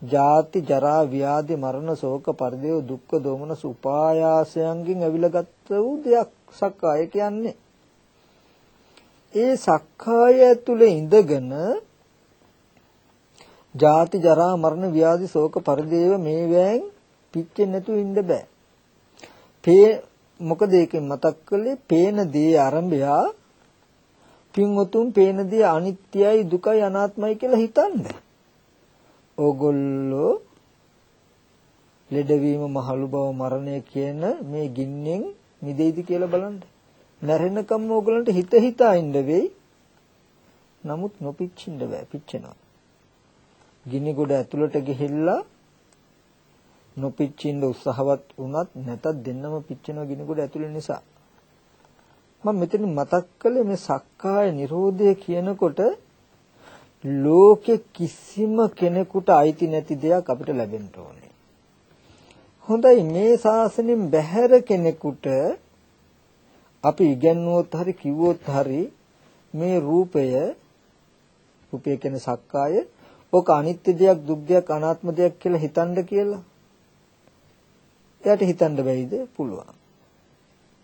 ජාති ජරා ව්‍යාධි මරණ ශෝක පරිදේව දුක්ඛ දෝමන සුපායාසයන්ගෙන් ඇවිලගත් වූ දෙයක් සක්කාය කියන්නේ. ඒ සක්කාය තුල ඉඳගෙන ජාති ජරා මරණ ව්‍යාධි ශෝක පරිදේව මේවෙන් පිච්චෙන්නේ නැතුව ඉන්න බෑ. පේ මොකද ඒකෙන් මතක් කළේ පේන දේ ආරම්භයා පින්වතුන් පේන දේ අනිත්‍යයි දුකයි අනාත්මයි කියලා හිතන්නේ. ඕගොල්ලෝ ලෙඩවීම මහලු බව මරණය කියන මේ ගින්නෙන් මිදෙයිද කියලා බලන්න. මැරෙනකම් ඕගොල්ලන්ට හිත හිතා ඉන්න වෙයි. නමුත් නොපිච්චින්න බෑ පිච්චෙනවා. ගිනි ගොඩ ඇතුළට ගිහිල්ලා නොපිච්චින්න උත්සාහවත් වුණත් නැතත් දෙන්නම පිච්චෙනවා ගිනි ගොඩ ඇතුළේ නිසා. මම මෙතන මතක් කළේ මේ සක්කාය නිරෝධය කියනකොට ලෝකෙ කිසිම කෙනෙකුට අයිති නැති දෙයක් අපිට ලැබෙන්න ඕනේ. හොඳයි මේ ශාසනයෙන් බැහැර කෙනෙකුට අපි ඉගැන්වුවොත් හරි කිව්වොත් හරි මේ රූපය රූපය කියන සක්කාය ඔක අනිත්‍ය දෙයක් දුක් දෙයක් අනාත්ම දෙයක් කියලා හිතන්න කියලා. එයාට හිතන්න බැයිද? පුළුවන්.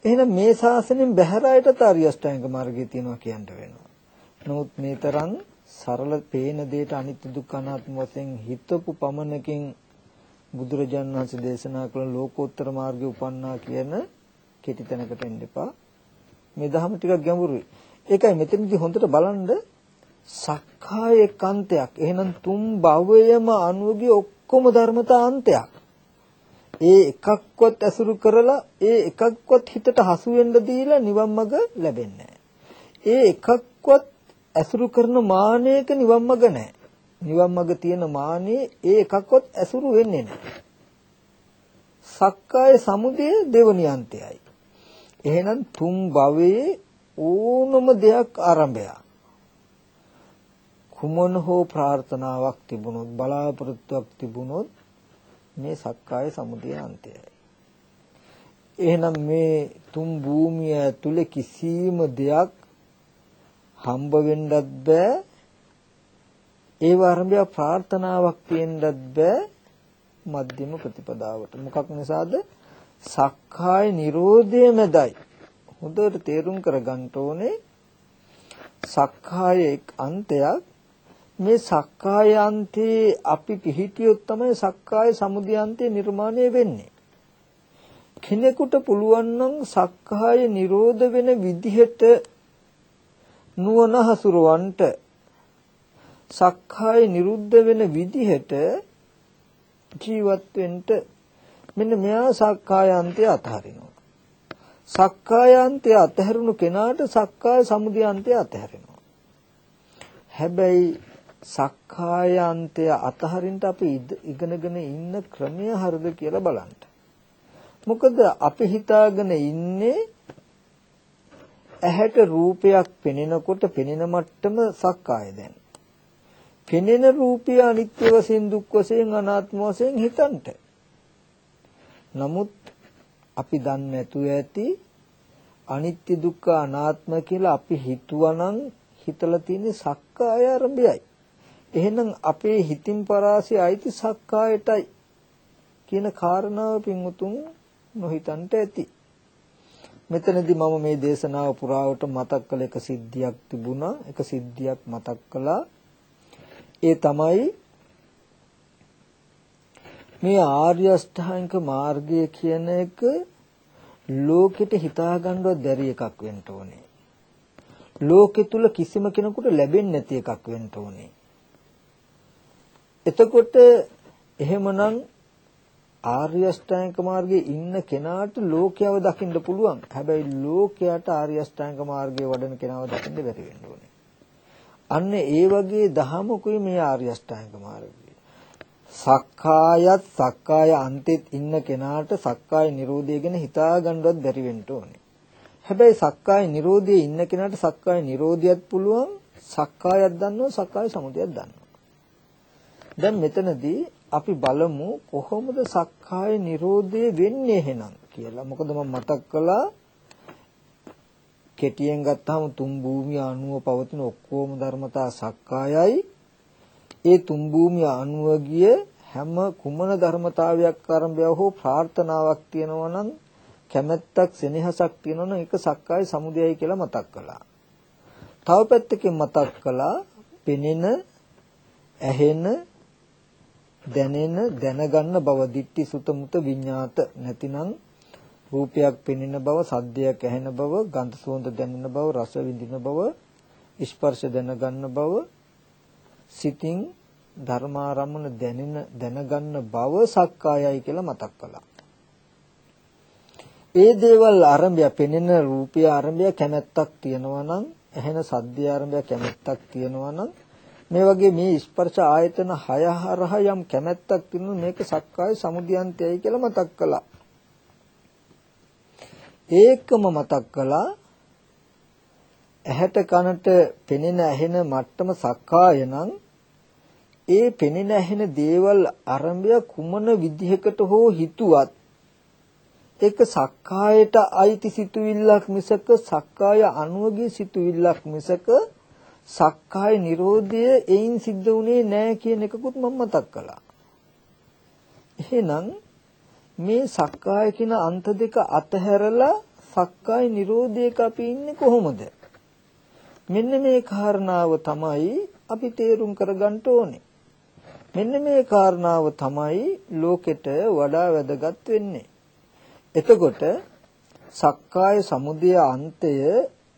එහෙනම් මේ ශාසනයෙන් බැහැර අයටත් ආර්ය අෂ්ටාංග මාර්ගය තියෙනවා කියන්න වෙනවා. නමුත් මේ තරම් සරල පේන දෙයට අනිත්‍ය දුක්ඛ අනාත්ම වශයෙන් හිතපු පමණකින් බුදුරජාණන් වහන්සේ දේශනා කළ ලෝකෝත්තර මාර්ගය උපන්නා කියන කෙටි තැනකට එන්න එපා. මේ ධහම ටිකක් ගැඹුරුයි. ඒකයි මෙතනදී හොඳට බලන්න සක්කාය එක්කන්තයක්. එහෙනම් තුන් භවයම අනුගේ ඔක්කොම ධර්මතා අන්තයක්. ඒ එකක්වත් ඇසුරු කරලා ඒ එකක්වත් හිතට හසු වෙන්න දීලා නිවන් මඟ ලැබෙන්නේ ඒ එකක්වත් ඇසුරු කරන මානයක නිවන් මඟ නැහැ. නිවන් මඟ තියෙන මානේ ඒ එකක්වත් ඇසුරු වෙන්නේ නැහැ. සක්කාය සමුදය දෙවනි අන්තයයි. එහෙනම් තුන් භවයේ ඕනම දෙයක් ආරම්භය. කුමන හෝ ප්‍රාර්ථනාවක් තිබුණොත් බලාපොරොත්තුවක් තිබුණොත් මේ සක්කාය සමුදය අන්තයයි. එහෙනම් මේ තුන් භූමිය ඇතුලේ කිසිම දෙයක් හම්බ වෙන්නත් බෑ. ඒ වර්ණය ප්‍රාර්ථනාවක් තියෙන්නත් බෑ. මධ්‍යම ප්‍රතිපදාවට. මොකක් නිසාද? සක්කාය නිරෝධය මැදයි. හොඳට තේරුම් කරගන්න ඕනේ. සක්කාය එක් අන්තයක්. මේ සක්කාය අන්තේ අපි පිහිටියොත් තමයි සක්කාය සමුදයන්තේ නිර්මාණය වෙන්නේ. කෙනෙකුට පුළුවන් නම් සක්කාය නිරෝධ වෙන විදිහට නුවණ හසුරවන්ට සක්කාය නිරුද්ධ වෙන විදිහට ජීවත් වෙන්න මෙන්න මෙයා සක්කායන්තය අතහරිනවා. සක්කායන්තය අතහැරුණු කෙනාට සක්කාය සමුදයන්තය අතහැරෙනවා. හැබැයි සක්කායන්තය අතහරින්න අපි ඉගෙනගෙන ඉන්න ක්‍රමය හරිද කියලා බලන්න. මොකද අපි හිතාගෙන ඉන්නේ ඇහැට රූපයක් පෙනෙනකොට පෙනෙන මට්ටම සක්කාය දැන්. පෙනෙන රූපය අනිත්‍ය වශයෙන් දුක් වශයෙන් අනාත්ම වශයෙන් හිතන්ට. නමුත් අපි දන්නේ නැතුව ඇති අනිත්‍ය දුක්ඛ අනාත්ම කියලා අපි හිතුවනම් හිතලා තියෙන්නේ සක්කාය ආරම්භයයි. එහෙනම් අපේ හිතින් පරාසය අයිති සක්කායටයි කියන කාරණාව පින්වුතුන් නොහිතන්ට ඇති. මෙතනදී මම මේ දේශනාව පුරාවට මතක් කළ එක සිද්ධියක් තිබුණා. එක සිද්ධියක් මතක් කළා. ඒ තමයි මේ ආර්ය අෂ්ටාංගික මාර්ගය කියන එක ලෝකෙට හිතා ගන්නවත් බැරි එකක් වෙන්න ඕනේ. ලෝකෙ තුල කිසිම කෙනෙකුට ලැබෙන්නේ නැති එකක් වෙන්න ඕනේ. එතකොට එහෙමනම් ආර්ය අෂ්ටාංග මාර්ගයේ ඉන්න කෙනාට ලෝකයව දකින්න පුළුවන්. හැබැයි ලෝකයට ආර්ය අෂ්ටාංග මාර්ගයේ වඩන කෙනාව දකින්න බැරි වෙන්න ඕනේ. අන්න ඒ වගේ දහමකුයි මේ ආර්ය අෂ්ටාංග මාර්ගය. සක්කායත් සක්කාය අන්තෙත් ඉන්න කෙනාට සක්කාය නිරෝධය ගැන හිතා ගන්නවත් බැරි වෙන්න ඕනේ. හැබැයි සක්කාය නිරෝධයේ ඉන්න කෙනාට සක්කාය නිරෝධියත් පුළුවන්, සක්කායත් දන්නවා, සක්කාය සමුදයත් දන්නවා. දැන් මෙතනදී අපි බලමු කොහොමද සක්කාය නිරෝධය වෙන්නේ එහෙනම් කියලා. මොකද මම මතක් කළා කෙටියෙන් ගත්තාම තුන් භූමිය අණුව පවතින ඔක්කොම ධර්මතා සක්කායයි. ඒ තුන් භූමිය අණුව ගිය හැම කුමන ධර්මතාවයක් ආරම්භය හෝ ප්‍රාර්ථනාවක් තියෙනවා නම් කැමැත්තක් සෙනෙහසක් තියෙනවා නම් ඒක සක්කාය සමුදයයි කියලා මතක් කළා. තව පැත්තකින් මතක් කළා පෙනෙන ඇහෙන දැනෙන දැනගන්න බව දිට්ටි සුත මුත විඤ්ඤාත නැතිනම් රූපයක් පෙනෙන බව සද්දයක් ඇහෙන බව ගන්ධ සුවඳ දැනෙන බව රස විඳින බව ස්පර්ශ දැනගන්න බව සිතින් ධර්මාරම්මන දැනෙන දැනගන්න බව සක්කායයි කියලා මතක් කළා. ඒ දේවල් ආරම්භය පෙනෙන රූපය ආරම්භය කැමැත්තක් තියනවා නම් ඇහෙන සද්දය ආරම්භය කැමැත්තක් තියනවා නම් මේ වගේ මේ ස්පර්ශ ආයතන හය හරහා යම් කැමැත්තක් තියෙන මේක සක්කාය සමුදියන්තයයි කියලා මතක් කළා. ඒකම මතක් කළා ඇහැට කනට පෙනෙන ඇහෙන මට්ටම සක්කාය නම් ඒ පෙනෙන ඇහෙන දේවල් අරඹය කුමන විදිහකට හෝ හිතුවත් ඒක සක්කායට අයිති සිතුවිල්ලක් මිසක සක්කාය අනුවගේ සිතුවිල්ලක් මිසක සක්කාය නිරෝධය එයින් සිද්ධ වුණේ නැහැ කියන එකකුත් මම මතක් කළා. එහෙනම් මේ සක්කාය කියන අන්ත දෙක අතහැරලා සක්කාය නිරෝධයක අපි ඉන්නේ කොහොමද? මෙන්න මේ කාරණාව තමයි අපි තේරුම් කරගන්න ඕනේ. මෙන්න මේ කාරණාව තමයි ලෝකෙට වඩා වැදගත් වෙන්නේ. එතකොට සක්කාය සමුදය අන්තය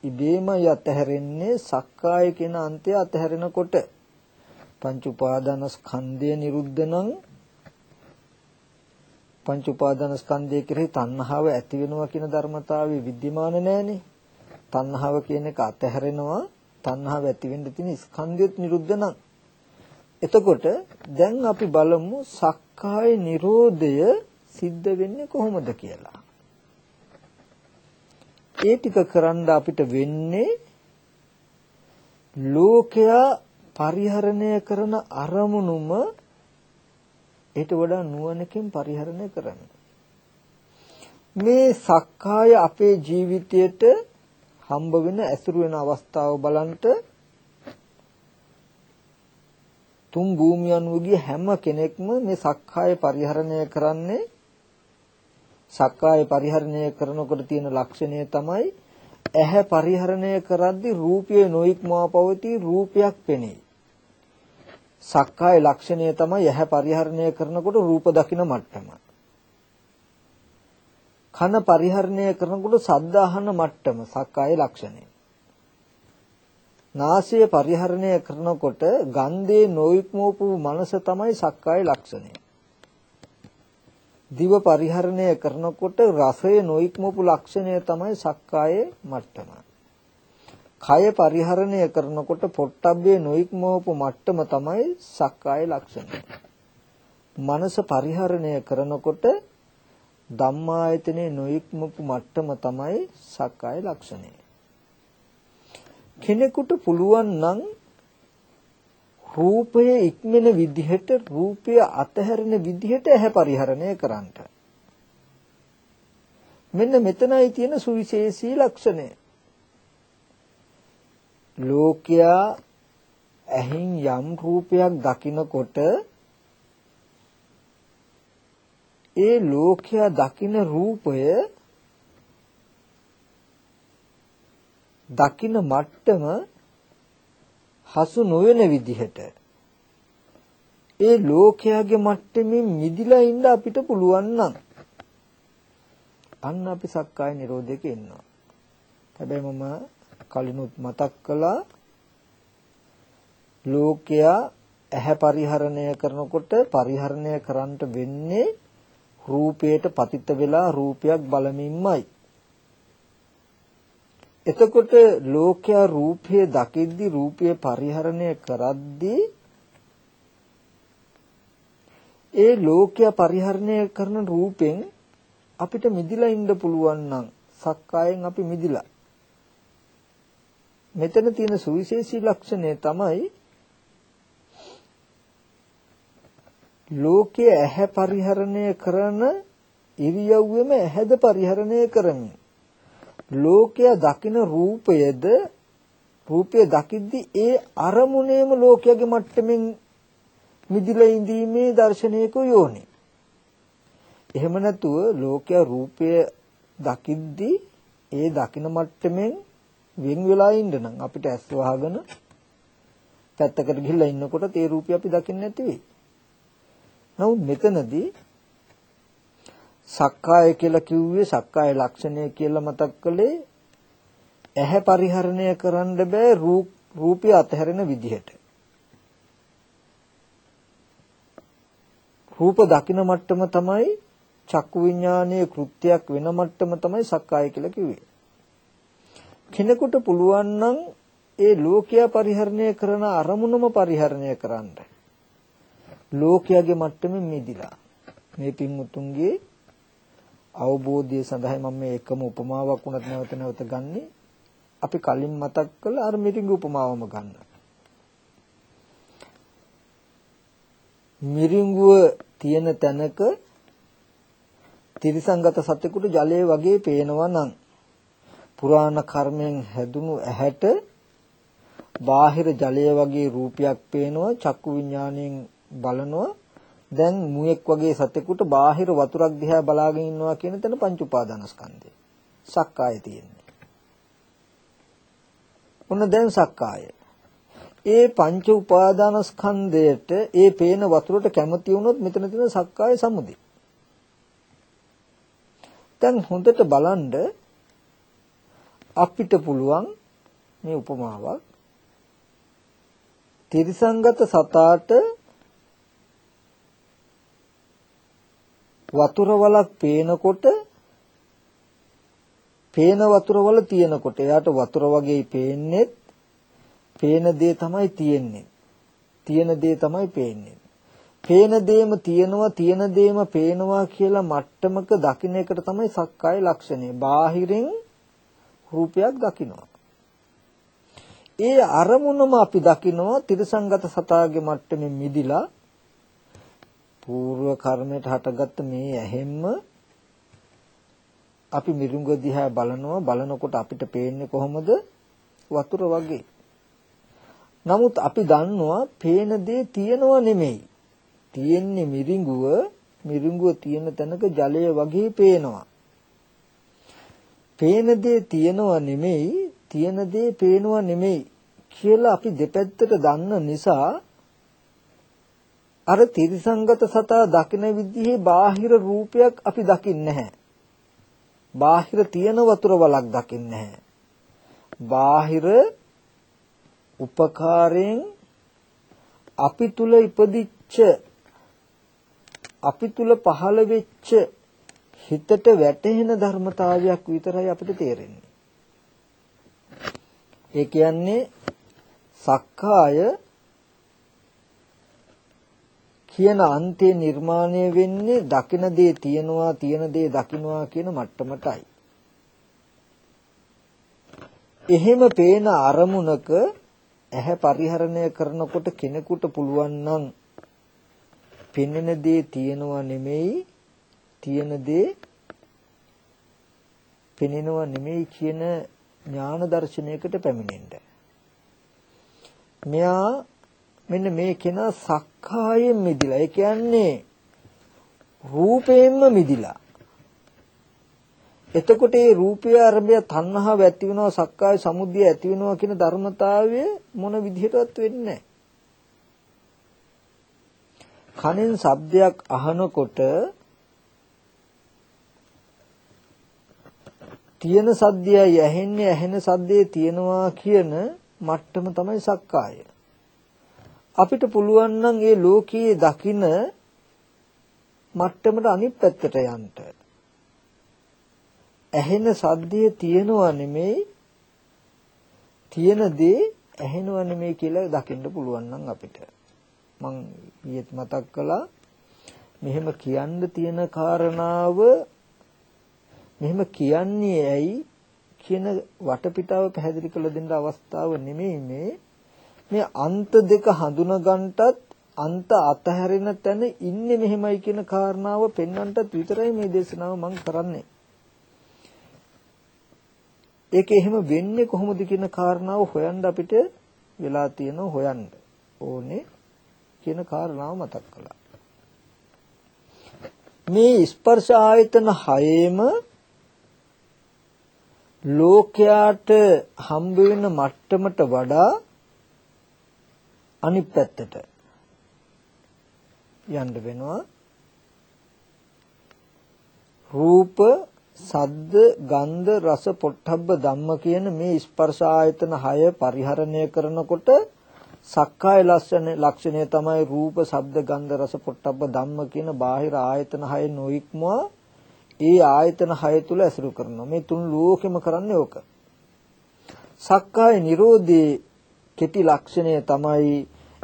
ඉබේම යතහැරෙන්නේ සක්කාය කියන අන්තය අතහැරෙනකොට පංච උපාදාන ස්කන්ධය නිරුද්ධ නම් පංච උපාදාන ස්කන්ධය කෙරෙහි තණ්හාව ඇති වෙනවා කියන ධර්මතාවය विद्यमान නැහැනේ. තණ්හාව කියන එක අතහැරෙනවා. තණ්හාව ඇති වෙන්න තියෙන ස්කන්ධයත් නිරුද්ධ නම්. එතකොට දැන් අපි බලමු සක්කාය නිරෝධය සිද්ධ වෙන්නේ කොහොමද කියලා. ඒ ටික කරන්න අපිට වෙන්නේ ලෝකයා පරිහරණය කරන අරමුණුම ඊට වඩා නුවණකින් පරිහරණය කරන්න. මේ සක්කාය අපේ ජීවිතයට හම්බ වෙන ඇසුරු වෙන අවස්ථාව බලන්ට තුන් භූමිය අනුවගේ හැම කෙනෙක්ම මේ සක්කාය පරිහරණය කරන්නේ සක්කාය පරිහරණය කරනකොට තියෙන ලක්ෂණය තමයි ඇහැ පරිහරණය කරද්දී රූපය නොඉක්මවා පවතී රූපයක් පෙනේ. සක්කාය ලක්ෂණය තමයි ඇහැ පරිහරණය කරනකොට රූප දකින මට්ටම. කන පරිහරණය කරනකොට ශබ්ද අහන මට්ටම සක්කාය ලක්ෂණය. නාසය පරිහරණය කරනකොට ගන්ධේ නොයික්මවපු මනස තමයි සක්කාය ලක්ෂණය. දිව පරිහරණය කරනකොට රසය නොයික්මවපු ලක්ෂණය තමයි සක්කායේ මට්ටම. කය පරිහරණය කරනකොට පොට්ටබ්බේ නොයික්මවපු මට්ටම තමයි සක්කාය ලක්ෂණය. මනස පරිහරණය කරනකොට ධම්මායතනේ නොයික්මපු මට්ටම තමයි සක්කාය ලක්ෂණය. කෙනෙකුට පුළුවන් නම් රූපය ඉක්මන විදිහට රූපය අතහැරෙන විදිහට ඇහැ පරිහරණය කරන්නට. මෙන්න මෙතනයි තියෙන සුවිශේෂී ලක්ෂණය. ලෝකයා ඇහින් යම් රූපයක් දකිනකොට ඒ ලෝකයා දකින රූපය දකින මට්ටම හසු නොවන විදිහට ඒ ලෝකයාගේ මට්ටමින් මිදිලා ඉන්න අපිට පුළුවන් නම් අන්න අපි සක්කාය නිරෝධයක ඉන්නවා. හැබැයි මම කලිනුත් මතක් කළා ලෝකයා ඇහැ පරිහරණය කරනකොට පරිහරණය කරන්නට වෙන්නේ රූපයට පතිත වෙලා රූපයක් බලමින්මයි. එතකොට ලෝකයා රූපය දකිද්දි රූපය පරිහරණය කරද්දී ඒ ලෝකයා පරිහරණය කරන රූපෙන් අපිට මිදිලා ඉන්න පුළුවන් නම් සක්කායෙන් අපි මිදිලා. මෙතන තියෙන සුවිශේෂී ලක්ෂණය තමයි ලෝකයේ ඇහැ පරිහරණය කරන ඉරියව්වෙම ඇහැද පරිහරණය කරමින්. ලෝකයා දකින රූපයද රූපය දකිද්දි ඒ අරමුණේම ලෝකයේ මට්ටමින් මිදිලා ඉඳීමේ දර්ශනයක යෝනි. එහෙම නැතුව ලෝකයා රූපය දකිද්දී ඒ දකින මට්ටමින් වෙන් වෙලා ඉන්න නම් අපිට ඇස් වහගෙන පැත්තකට ගිහිල්ලා ඉන්නකොට ඒ රූපය අපි දකින්නේ නැති වෙයි. නමුත් මෙතනදී සක්කාය කියලා කිව්වේ සක්කාය ලක්ෂණය කියලා මතක් කළේ ඇහැ පරිහරණය කරන්න බෑ රූපය අතහැරෙන විදිහට. රූප දකින මට්ටම තමයි චක්කු විඥානයේ කෘත්‍යයක් වෙන මට්ටම තමයි සක්කාය කියලා කිව්වේ. කෙනෙකුට පුළුවන් නම් ඒ ලෝකයා පරිහරණය කරන අරමුණම පරිහරණය කරන්න. ලෝකයාගේ මට්ටමින් මිදිලා මේ පින්මුතුන්ගේ අවබෝධය සඳහා මම මේ එකම උපමාවක් වුණත් නැවත නැවත ගන්නේ අපි කලින් මතක් කළ අර මිරිඟු උපමාවම ගන්න. මිරිඟුව තියෙන තැනක තිරිසංගත සතෙකුට ජලය වගේ පේනවා නම් පුරාණ කර්මයෙන් හැදුණු ඇහැට බාහිර ජලය වගේ රූපයක් පේනවා චක්කු විඥාණයෙන් බලනවා දැන් මුවෙක් වගේ සතෙකුට බාහිර වතුරක් දිහා බලාගෙන ඉන්නවා කියන තැන පංච උපාදානස්කන්ධය සක්කාය තියෙන්නේ. ඔන්න දැන් සක්කාය. ඒ පංච උපාදානස්කන්ධයට ඒ පේන වතුරට කැමති වුණොත් මෙතන තියෙන සක්කාය සමුදේ. දැන් හොඳට බලන්න අපිට පුළුවන් මේ උපමාවක් තිරිසංගත සතාට වතුර වලක් පේනකොට පේන වතුර වල තියෙනකොට එයාට වතුර වගේ පේන්නේ පේන දේ තමයි තියෙන්නේ තියෙන දේ තමයි පේන්නේ පේන දේම තියෙනවා තියෙන දේම පේනවා කියලා මට්ටමක දකින්න එකට තමයි සක්කාය ලක්ෂණය. බාහිරින් රූපයක් දකිනවා. ඒ අරමුණම අපි දකිනවා තිරසංගත සතාගේ මට්ටමින් මිදිලා పూర్ව කර්මයට හටගත්ත මේ ඇහෙම්ම අපි මිරුංග දිහා බලනවා බලනකොට අපිට පේන්නේ කොහොමද වතුර වගේ. නමුත් අපි දන්නවා පේන දේ තියෙනව නෙමෙයි. තියෙන්නේ මිරිඟුව මිරිඟුව තියෙන තැනක ජලය වගේ පේනවා. පේන දේ තියෙනවා නෙමෙයි තියෙන දේ පේනවා නෙමෙයි කියලා අපි දෙපැත්තට දන්න නිසා අර තිරිසංගත සතා දකින විදිහේ බාහිර රූපයක් අපි දකින්නේ නැහැ. බාහිර තියෙන වතුර වලක් දකින්නේ නැහැ. බාහිර උපකාරයෙන් අපි තුල ඉපදිච්ච අපි තුල පහළ වෙච්ච හිතට වැටහෙන ධර්මතාවයක් විතරයි අපිට තේරෙන්නේ. ඒ කියන්නේ සක්කාය කියන අන්තේ නිර්මාණය වෙන්නේ දකින දේ තියනවා තියෙන දේ දකින්නවා කියන මට්ටමටයි. එහෙම පේන අරමුණක ඇහැ පරිහරණය කරනකොට කෙනෙකුට පුළුවන් නම් පෙනෙන දේ තියෙනවා නෙමෙයි තියෙන දේ පෙනෙනවා නෙමෙයි කියන ඥාන දර්ශනයකට පැමිණෙන්න. මෙයා මෙන්න මේ කෙනා සක්කායෙන් මිදිලා. ඒ කියන්නේ රූපයෙන්ම මිදිලා. එතකොට මේ රූපය අරබය තණ්හාව ඇති වෙනවා සක්කාය සමුද්දය ඇති වෙනවා කියන ධර්මතාවය මොන විදිහටවත් වෙන්නේ නැහැ. කනෙන් ශබ්දයක් අහනකොට තියෙන සද්දයයි ඇහෙන්නේ ඇහෙන සද්දේ තියෙනවා කියන මට්ටම තමයි සක්කාය. අපිට පුළුවන් නම් ඒ ලෝකයේ දකින මට්ටමට අනිත් පැත්තට යන්න. ඇහෙන සද්දේ තියෙනවා නෙමෙයි තියෙන දේ ඇහෙනවා නෙමෙයි කියලා දකින්න පුළුවන් නම් අපිට. මං ඊයේත් මතක් කළා මෙහෙම කියන්න තියෙන කාරණාව මෙහෙම කියන්නේ ඇයි කියන වටපිටාව පැහැදිලි කළ දෙන්න අවස්ථාව නෙමෙයි මේ මේ අන්ත දෙක හඳුනගන්නටත් අන්ත අතහැරෙන තැන ඉන්නේ මෙහෙමයි කියන කාරණාව පෙන්වන්නටත් විතරයි මේ දේශනාව මම කරන්නේ. ඒක එහෙම වෙන්නේ කොහොමද කියන කාරණාව හොයන්න අපිට වෙලා තියෙනවා හොයන්න ඕනේ. කියන කාරණාව මතක් කළා. මේ ස්පර්ශ ආයතන හයේම ලෝකයාට හම්බ වෙන මට්ටමට වඩා අනිත් පැත්තට යන්න වෙනවා. රූප සද්ද ගන්ධ රස පොට්ටබ්බ ධම්ම කියන මේ ස්පර්ශ ආයතන 6 පරිහරණය කරනකොට සක්කාය ලක්ෂණ ලක්ෂණය තමයි රූප ශබ්ද ගන්ධ රස පොට්ටබ්බ ධම්ම කියන බාහිර ආයතන 6 නොඉක්මවා ඒ ආයතන 6 තුල ඇසුරු කරනවා. මේ තුන් ලෝකෙම කරන්නේ ඕක. සක්කාය නිරෝධයේ කෙටි ලක්ෂණය තමයි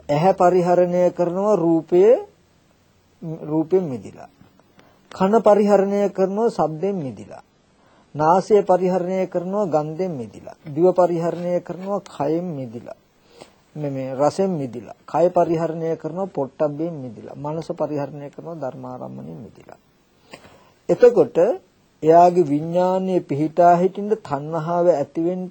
ඇහැ පරිහරණය කරනවා රූපයේ රූපෙන් මිදිලා කන පරිහරණය කරනවා ශබ්දෙන් මිදිලා. නාසය පරිහරණය කරනවා ගන්ධෙන් මිදිලා. දිව පරිහරණය කරනවා කයෙන් මිදිලා. මේ රසෙන් මිදිලා. කය පරිහරණය කරනවා පොට්ටබ්බෙන් මිදිලා. මනස පරිහරණය කරනවා ධර්මාරම්මණයෙන් මිදිලා. එතකොට එයාගේ විඥානයේ පිහිටා හිටින්න තණ්හාව ඇතිවෙන්න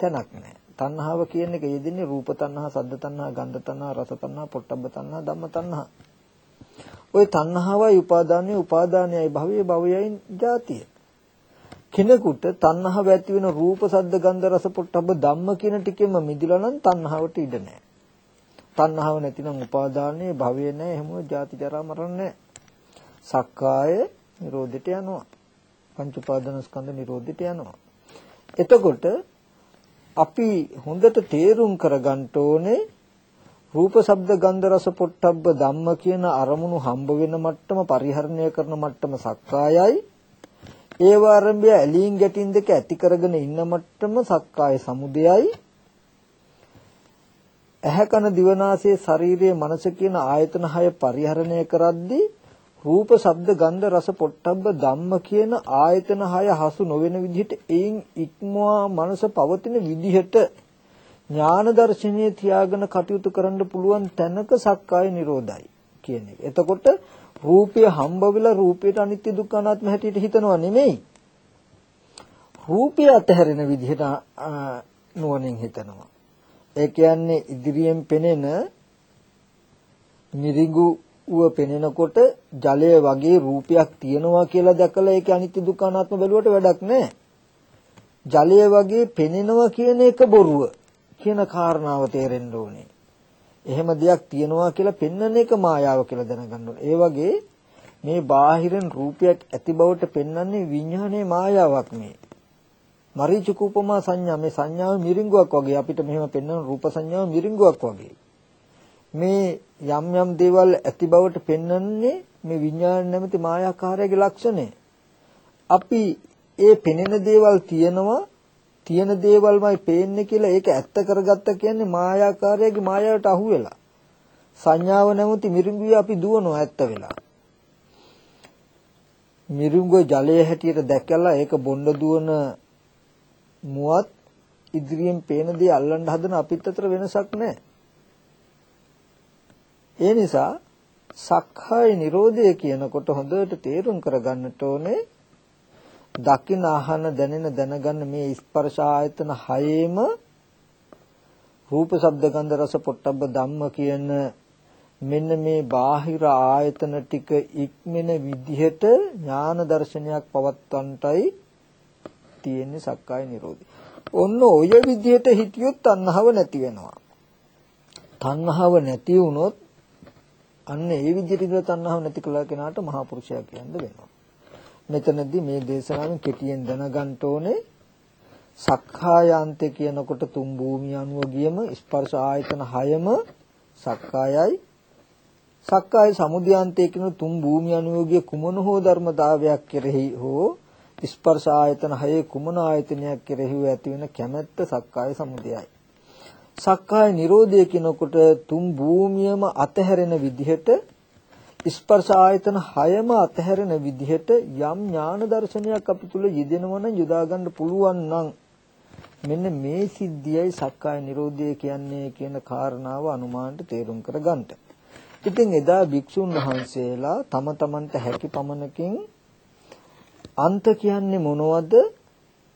තැනක් නැහැ. තණ්හාව කියන එක යෙදෙන්නේ රූප තණ්හා, සද්ද තණ්හා, ගන්ධ තණ්හා, රස තණ්හා, පොට්ටබ්බ තණ්හා, ධම්ම තණ්හා. ওই තණ්හාවයි උපාදානයයි උපාදානයයි භවයේ භවයයි ජාතිය. කෙනෙකුට තණ්හාව ඇති වෙන රූප සද්ද ගන්ධ රස පොට්ටබ්බ ධම්ම කියන ටිකෙම මිදිලා නම් තණ්හාවට ඉඩ නැහැ. තණ්හාව නැතිනම් උපාදානයේ භවයේ නැහැ එහෙම ජාති ජරා මරණ නැහැ. සක්කාය නිරෝධයට යනවා. පංච උපාදාන ස්කන්ධ නිරෝධයට යනවා. එතකොට අපි හොඳට තේරුම් කරගන්න ඕනේ රූප ශබ්ද ගන්ධ රස පොට්ටබ්බ ධම්ම කියන අරමුණු හම්බ වෙන මට්ටම පරිහරණය කරන මට්ටම සක්කායයි. ඒව ආරම්භය ඇලීම් ගැටින් දෙක ඇති කරගෙන ඉන්න මට්ටම සක්කාය සමුදයයි. ඇහැ කන දිවනාසය ශරීරයේ මනස කියන ආයතන හය පරිහරණය කරද්දී රූප ශබ්ද ගන්ධ රස පොට්ටබ්බ ධම්ම කියන ආයතන හය හසු නොවන විදිහට එයින් ඉක්මවා මනස පවතින විදිහට ඥාන දර්ශනීය තියාගෙන කටයුතු කරන්න පුළුවන් තැනක සක්කාය නිරෝධයි කියන එක. එතකොට රූපය හම්බ වෙලා රූපයට අනිත්‍ය දුක්ඛ අනාත්ම හැටියට හිතනවා නෙමෙයි. රූපය අතහැරෙන විදිහට නුවණින් හිතනවා. ඒ කියන්නේ ඉදිරියෙන් පෙනෙන මිරිඟුව පෙනෙනකොට ජලය වගේ රූපයක් තියෙනවා කියලා දැකලා ඒක අනිත්‍ය දුක්ඛ අනාත්ම බැලුවට වැඩක් නැහැ. ජලය වගේ පෙනෙනවා කියන එක බොරුව. කියන කාරණාව තේරෙන්න ඕනේ. එහෙම දෙයක් තියනවා කියලා පෙන්වන එක මායාව කියලා දැනගන්න ඕනේ. ඒ වගේ මේ බාහිරන් රූපයක් ඇති බවට පෙන්වන්නේ විඥානයේ මායාවක් මේ. මරීචක උපමා සංඥා මේ සංඥාව මිරිඟුවක් වගේ අපිට මෙහෙම පෙන්වන රූප සංඥාව මිරිඟුවක් වගේ. මේ යම් යම් දේවල් ඇති බවට පෙන්වන්නේ මේ විඥාන නැමැති මායාකාරයේ ලක්ෂණය. අපි ඒ පෙනෙන දේවල් තියෙනවා තියෙන දේවල්මයි පේන්නේ කියලා ඒක ඇත්ත කරගත්ත කියන්නේ මායාකාරයේ මායාවට අහු වෙලා. සංඥාව නැමති මිරිඟුවේ අපි දුවනවා ඇත්ත වෙලා. මිරිඟුව ජලයේ හැටියට දැකලා ඒක බොණ්ඩ දුවන මුවත් ඉදිරියෙන් පේන දේ අල්ලන්න හදන අපිත් අතර වෙනසක් නැහැ. ඒ නිසා සක්කාය නිරෝධය කියනකොට හොඳට තේරුම් කරගන්නට ඕනේ දකින අහන දැනෙන දැනගන්න මේ ස්පර්ශ ආයතන හයේම රූප ශබ්ද ගන්ධ රස පොට්ටබ්බ ධම්ම කියන මෙන්න මේ බාහිර ආයතන ටික ඉක්මන විදිහට ඥාන දර්ශනයක් පවත්වන්නටයි තියෙන්නේ සක්කාය නිරෝධය. ඔන්න ඔය විදිහට හිටියොත් තණ්හාව නැති වෙනවා. තණ්හාව නැති වුණොත් අන්න ඒ විදිහට ඉඳලා තණ්හාව නැති කළා කෙනාට මහා පුරුෂයා කියන්න වෙනවා. මෙතනදී මේ දේශනාවෙන් කෙටියෙන් දැනගන්න ඕනේ සක්කායාන්තය කියනකොට තුන් භූමිය අනුව ගියම ස්පර්ශ ආයතන 6ම සක්කායයි සක්කාය සමුදයාන්තය කියන තුන් භූමිය අනුව ගිය කුමන හෝ ධර්මතාවයක් කෙරෙහි හෝ ස්පර්ශ ආයතන 6 කුමන ආයතනයක් කෙරෙහි ඇති වෙන කැමැත්ත සක්කාය සමුදයයි සක්කාය නිරෝධය කියනකොට තුන් භූමියම අතහැරෙන විදිහට ස්පර්ශ ආයතන හයම අතහැරෙන විදිහට යම් ඥාන දර්ශනයක් අපි තුල යෙදෙනවා නම් යොදා ගන්න පුළුවන් නම් මෙන්න මේ සිද්ධියයි සක්කාය නිරෝධය කියන්නේ කියන කාරණාව අනුමානට තේරුම් කරගන්න. ඉතින් එදා භික්ෂුන් වහන්සේලා තම තමන්ට හැකි පමණකින් අන්ත කියන්නේ මොනවද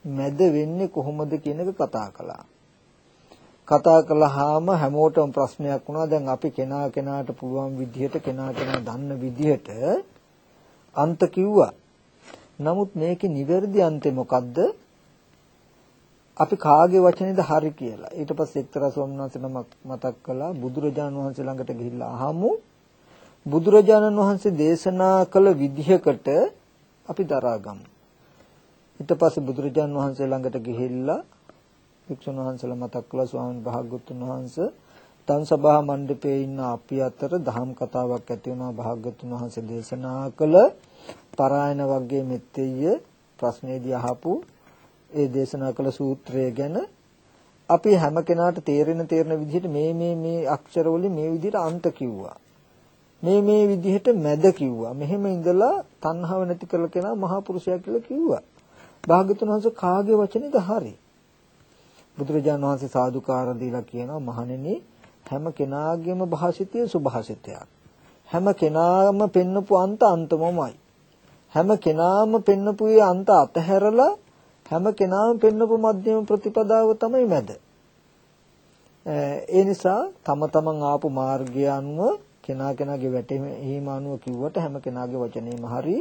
මැද වෙන්නේ කොහොමද කියන එක කතා කළා. කතා කළාම හැමෝටම ප්‍රශ්නයක් වුණා. දැන් අපි කෙනා කෙනාට පුළුවන් විදිහට කෙනා කෙනා දන්න විදිහට අන්ත කිව්වා. නමුත් මේකේ නිවැරදි අන්තේ මොකද්ද? අපි කාගේ වචනේද හරි කියලා. ඊට පස්සේ එක්තරා ස්වාමීන් නමක් මතක් කළා බුදුරජාණන් වහන්සේ ළඟට ගිහිල්ලා අහමු. බුදුරජාණන් වහන්සේ දේශනා කළ විදිහකට අපි දරාගමු. ඊට පස්සේ බුදුරජාණන් වහන්සේ ළඟට ගිහිල්ලා වික්ෂුන් වහන්සේලා මතක් කළා ස්වාමීන් භාග්‍යවතුන් වහන්සේ තන් සභා මණ්ඩපයේ ඉන්න අපි අතර දහම් කතාවක් ඇති වුණා භාග්‍යවතුන් වහන්සේ දේශනා කළ පරායන වර්ගයේ මෙත්තෙය ප්‍රශ්නේදී අහපු ඒ දේශනා කළ සූත්‍රය ගැන අපි හැම කෙනාට තේරෙන තේරෙන විදිහට මේ මේ මේ අක්ෂර වලින් මේ විදිහට අන්ත කිව්වා. මේ මේ විදිහට මැද කිව්වා. මෙහෙම ඉඳලා තණ්හාව නැති කරලා කෙනා මහා පුරුෂයා කියලා කිව්වා. භාග්‍යතුන් වහන්සේ කාගේ වචනේද හරි? බුදුරජාණන් වහන්සේ සාදුකාර දීලා කියනවා මහණෙනි හැම කෙනාගේම භාෂිතය සුභාෂිතයක්. හැම කෙනාම පෙන්නපු අන්ත අන්තමමයි. හැම කෙනාම පෙන්නපු අන්ත අතහැරලා හැම කෙනාම පෙන්වපු මධ්‍යම ප්‍රතිපදාව තමයි මැද. ඒ නිසා තම තමන් ආපු මාර්ගය අනුව කෙනා කෙනාගේ වැටහීම අනුව කිව්වට හැම කෙනාගේ වචනේම හරි.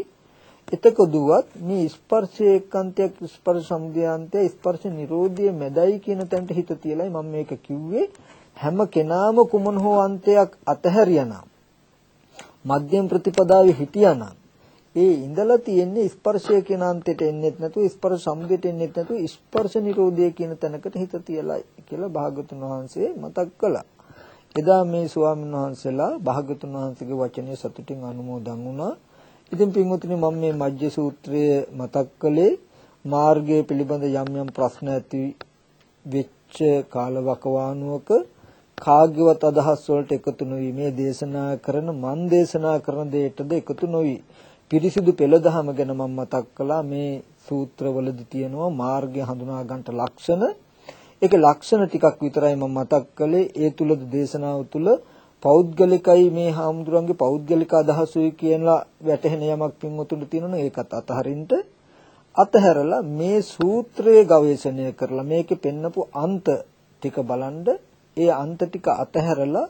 එතකොදුවත් මේ ස්පර්ශයේ එක්කන්තයක් ස්පර්ශ සම්දියාන්තය ස්පර්ශ නිරෝධිය මැදයි කියන තැනට හිත තියලයි මම මේක කිව්වේ. හැම කෙනාම කුමන හෝ අන්තයක් අතහැරියානම් මධ්‍යම ප්‍රතිපදාවේ හිටියානම් ඒ ඉඳලා තියෙන්නේ ස්පර්ශය කියන අන්තයට එන්නෙත් නැතුව ස්පර්ශ සමුදයට එන්නෙත් නැතුව ස්පර්ශ නිරෝධය කියන තැනකට හිත තියලයි කියලා භාගතුන් වහන්සේ මතක් කළා. එදා මේ ස්වාමීන් වහන්සේලා භාගතුන් වහන්සේගේ වචනය සතුටින් අනුමෝදන් වුණා. ඉතින් පින්වතුනි මම මේ මජ්ජ සූත්‍රය මතක් කළේ මාර්ගය පිළිබඳ යම් යම් ප්‍රශ්න ඇති වෙච්ච කාලවකවානුවක කාග්‍යවත් අදහස් වලට එකතු නොවි මේ දේශනා කරන මන් දේශනා කරන දෙයටද එකතු නොවි පිරිසිදු පෙළ දහම ගැන මම මතක් කළා. මේ සූත්‍රවලදී තියෙනවා මාර්ගය හඳුනා ගන්නට ලක්ෂණ. ඒකේ ලක්ෂණ ටිකක් විතරයි මම මතක් කළේ. ඒ තුලද දේශනාව තුල පෞද්ගලිකයි මේ හාමුදුරන්ගේ පෞද්ගලික අදහසුයි කියලා වැටහෙන යමක් පින්වතුන්ට තියෙනවනේ ඒකත් අතහරින්න. අතහැරලා මේ සූත්‍රයේ ගවේෂණය කරලා මේකේ පෙන්නපු අන්ත ටික බලන්ඩ ඒ අන්ත ටික අතහැරලා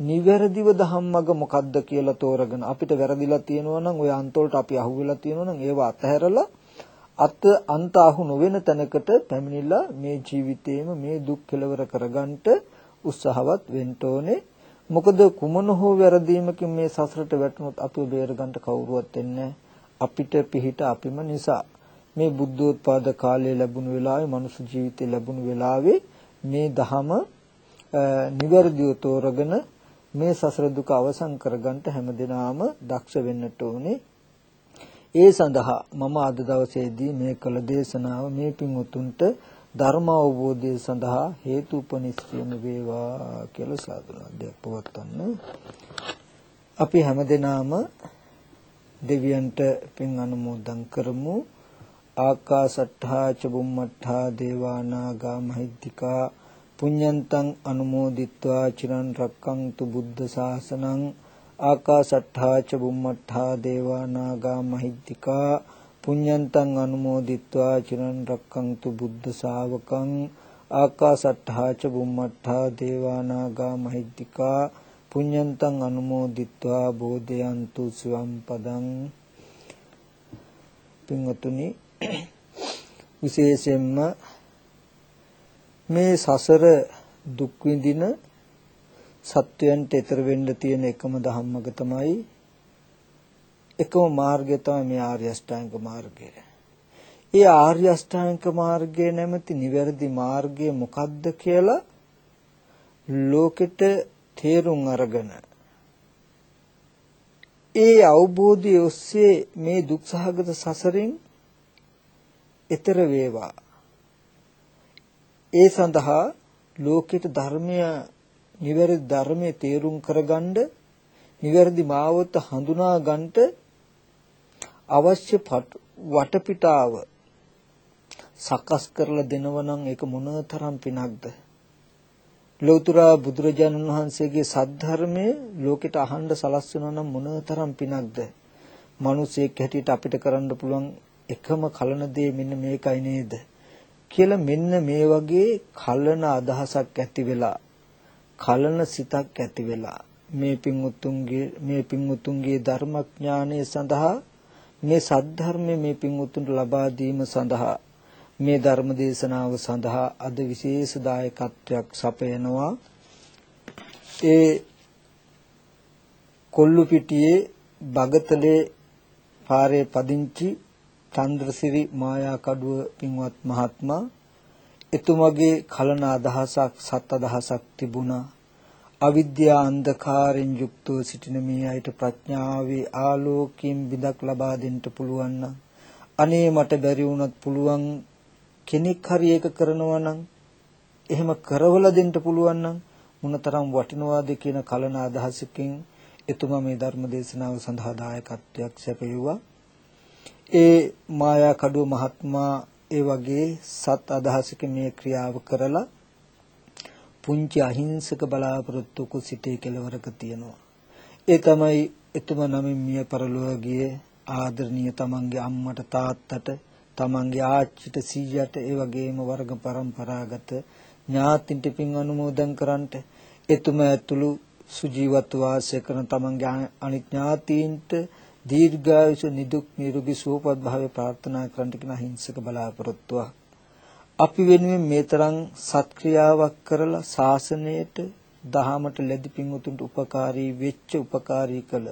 නිවැරදිව ධම්මග මොකද්ද කියලා තෝරගෙන අපිට වැරදිලා තියෙනවා නම් ওই අන්තවලට අපි අහුවෙලා තියෙනවා නම් ඒව අතහැරලා අත අන්ත අහු නොවන තැනකට පැමිණිලා මේ ජීවිතේම මේ දුක් කෙලවර කරගන්නට උත්සාහවත් වෙන්න ඕනේ. මොකද කුමන හෝ වැරදීමකින් මේ සසරට වැටුනොත් අපිව බේරගන්න කවුරුවත් වෙන්නේ අපිට පිහිට අපිම නිසා මේ බුද්ධෝත්පාද කාලයේ ලැබුණු වෙලාවේ මනුෂ්‍ය ජීවිතේ ලැබුණු වෙලාවේ මේ ධහම නිවැරදිව තෝරගෙන මේ සසර දුක අවසන් කරගන්න හැමදෙනාම දක්ෂ වෙන්නට ඕනේ. ඒ සඳහා මම අද දවසේදී මේ කළ දේශනාව මේ පින් උතුම්ට ධර්ම අවබෝධය සඳහා හේතු උපනිස්කියම වේවා කියලා සාදුනාදයක් පවත්වන්න. අපි හැමදෙනාම දෙවියන්ට පින් අනුමෝදන් කරමු. ආකාසට්ඨා චබුම්මට්ඨා දේවානාගා මහිද්దికා පුඤ්ඤන්තං අනුමෝදිත්වා චිරන් රක්කන්තු බුද්ධ ශාසනං ආකාසට්ඨා ච බුම්මට්ඨා දේවානාගා මහිද්దికා පුඤ්ඤන්තං අනුමෝදිත්වා චිරන් රක්කන්තු බුද්ධ ශාවකං ආකාසට්ඨා ච බුම්මට්ඨා දේවා නාග මහිද්దికා පුඤ්ඤන්තං අනුමෝදිත්වා බෝධයන්තු ස්වම් පදං. පින්වතුනි විශේෂයෙන්ම මේ සසර දුක් විඳින සත්වයන්ට ඊතර වෙන්න තියෙන එකම ධම්මක තමයි එකම මාර්ගය තමයි මේ ආර්ය අෂ්ටාංග මාර්ගය. ඒ ආර්ය අෂ්ටාංග මාර්ගය නැමැති නිවැරදි මාර්ගය මොකක්ද කියලා ලෝකෙට තේරුම් අරගෙන ඒ අවබෝධය ඔස්සේ මේ දුක්සහගත සසරින් ඈතර වේවා ඒ සඳහා ලෝකෙට ධර්මය නිවැරදි ධර්මයේ තේරුම් කරගන්න නිවැරදි මාවත හඳුනා ගන්නට අවශ්‍ය වටපිටාව සකස් කරලා දෙනව නම් ඒක මොනතරම් පිනක්ද? ලෞතර බුදුරජාණන් වහන්සේගේ සද්ධර්මයේ ලෝකෙට අහන්න සලස්වනවා නම් මොනතරම් පිනක්ද? මිනිසෙක් හැටියට අපිට කරන්න පුළුවන් එකම කලන දේ මෙන්න මේකයි නේද? කියලා මෙන්න මේ වගේ කලන අදහසක් ඇති වෙලා කලන සිතක් ඇති වෙලා මේ පින්වුතුන්ගේ මේ පින්වුතුන්ගේ ධර්මඥානය සඳහා මේ සද්ධර්මයේ මේ පින්වුතුන්ට ලබා දීම සඳහා මේ ධර්ම දේශනාව සඳහා අද විශේෂ දායකත්වයක් සපයනවා. ඒ කොල්ලුපිටියේ බගතලේ පාරේ පදිංචි චන්ද්‍රසිරි මායා කඩුව පින්වත් මහත්මයා එතුමගේ කලන අදහසක් සත් අදහසක් තිබුණා. අවිද්‍යා අන්ධකාරයෙන් යුක්තව සිටින මේ අයට ප්‍රඥාවේ ආලෝකයෙන් බිඳක් ලබා දෙන්න පුළුවන් නම් අනේ මට බැරි වුණත් පුළුවන් කෙනෙක් හරි ඒක කරනවා නම් එහෙම කරවලා දෙන්න පුළුවන් නම් මොනතරම් වටිනවාද කියන කලන අදහසකින් එතුමා මේ ධර්ම දේශනාව සඳහා දායකත්වයක් සැපයුවා. ඒ මායා කඩුව මහත්මයා ඒ වගේ සත් අදහසකින් මේ ක්‍රියාව කරලා පුංචි අහිංසක බලාපොරොත්තු කුසිතේ කෙලවරක තියෙනවා. ඒ තමයි එතුමා නමින් මිය පරලොව ගියේ ආදරණීය තමන්ගේ අම්මට තාත්තට තමන්ගේ ආච්චිට සීයට ඒ වගේම වර්ග પરම්පරාගත ඥාතින්ට පින් අනුමෝදන් කරන්නට එතුමා ඇතුළු සුජීවත්ව වාසය කරන තමන්ගේ අනිත් ඥාතීන්ට දීර්ඝායුෂ නිදුක් නිරෝගී සුවපත් භාවය ප්‍රාර්ථනා කරන්නට කියන අහිංසක බලාපොරොත්තුවක් අපි වෙනුවෙන් මේ තරම් සත්ක්‍රියාවක් කරලා ශාසනයට දහමට ලැබි පින්වතුන්ට උපකාරී වෙච්ච උපකාරී කළ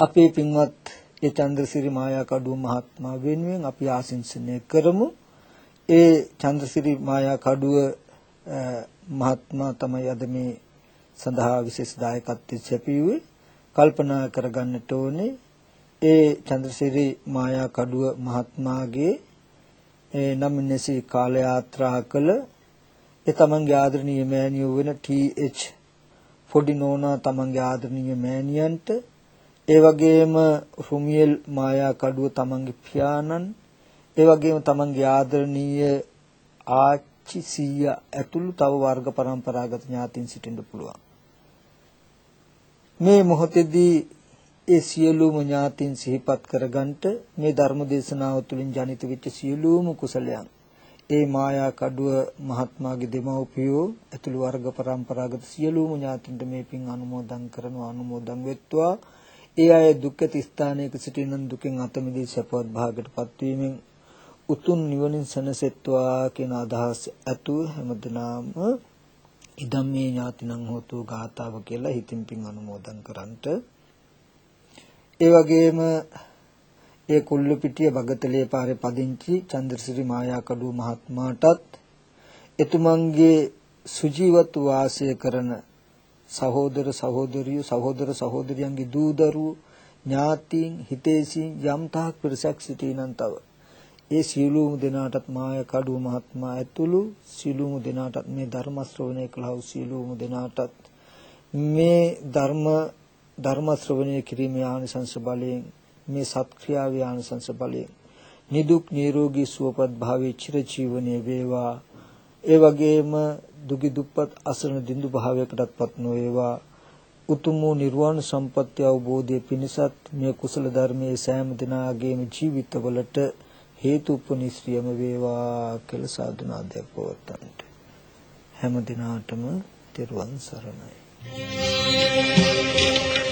අපේ පින්වත් ඒ චන්ද්‍රසිරි මායා කඩුව මහත්මයා වෙනුවෙන් අපි ආශිංසනය කරමු. ඒ චන්ද්‍රසිරි මායා කඩුව මහත්මයා තමයි අද මේ සඳහා විශේෂ දායකත්වයේ සැපයුවේ කල්පනා කරගන්නට ඕනේ ඒ චන්ද්‍රසිරි මායා කඩුව මහත්මයාගේ ඒ නම් නැසී කාල යාත්‍රා කළ ඒ තමන්ගේ ආදරණීය මෑණියෝ වෙන ටී.එච්. පොඩි නෝනා තමන්ගේ ආදරණීය මෑණියන්ට ඒ වගේම රුමියල් මායා කඩුව තමන්ගේ පියාණන් ඒ වගේම තමන්ගේ ආදරණීය ආච්චි සීයා ඇතුළු තව වර්ග પરම්පරාගත ඥාතීන් සිටින්න පුළුවන් මේ මොහොතේදී ඒ සියලුම ඥාතීන් සිහිපත් කරගන්නට මේ ධර්ම දේශනාව තුළින් ජනිත වෙච්ච සියලුම කුසලයන්. ඒ මායා කඩුව මහත්මාගේ දෙමව්පියෝ ඇතුළු වර්ග પરම්පරාගත සියලුම ඥාතින්ට මේ පින් අනුමෝදන් කරනවා අනුමෝදන් වෙත්වා. ඒ අය දුක් ඇති ස්ථානයක සිටින දුකෙන් අත මිදී සපවත් භාගයටපත් වීමෙන් උතුම් නිවනින් සැනසෙත්වා කියන අදහස් ඇතුව හැමදෙනාම ඉදම්මේ ඥාතිනං හෝතු ගාතාව කියලා හිතින් පින් අනුමෝදන් කරන්ට ඒ වගේම ඒ කුල්ලුපිටිය බගතලේ පාරේ පදිංචි චන්ද්‍රසිරි මායාකඩුව මහත්මයාටත් එතුමන්ගේ සුජීවත්ව වාසය කරන සහෝදර සහෝදරියෝ සහෝදර සහෝදරියන්ගේ දූ දරුවෝ ඥාතීන් හිතේසීන් යම් තාක් පිරිසක් සිටිනන් තව. ඒ සියලුම දෙනාටත් මායාකඩුව මහත්මයා ඇතුළු සියලුම දෙනාටත් මේ ධර්ම ශ්‍රවණය කළා වූ සියලුම දෙනාටත් මේ ධර්ම ධර්ම ශ්‍රවණය කිරීමේ ආනිසංස බලයෙන් මේ සත්ක්‍රියාවේ ආනිසංස බලයෙන් නිදුක් නිරෝගී සුවපත් භාවයේ චිර ජීවනයේ වේවා. ඒ වගේම දුගි දුප්පත් අසරණ දින්දු භාවයකටත්පත් නොවේවා. උතුම් වූ නිර්වාණ සම්පත්‍ය අවබෝධයේ පිණිසත් මේ කුසල ධර්මයේ සෑම දිනාගේම ජීවිතවලට හේතු උපනිශ්‍රියම වේවා කියලා සාදුනාදයක් පවත්තන්ට හැම දිනාටම තෙරුවන් සරණයි. Thank you.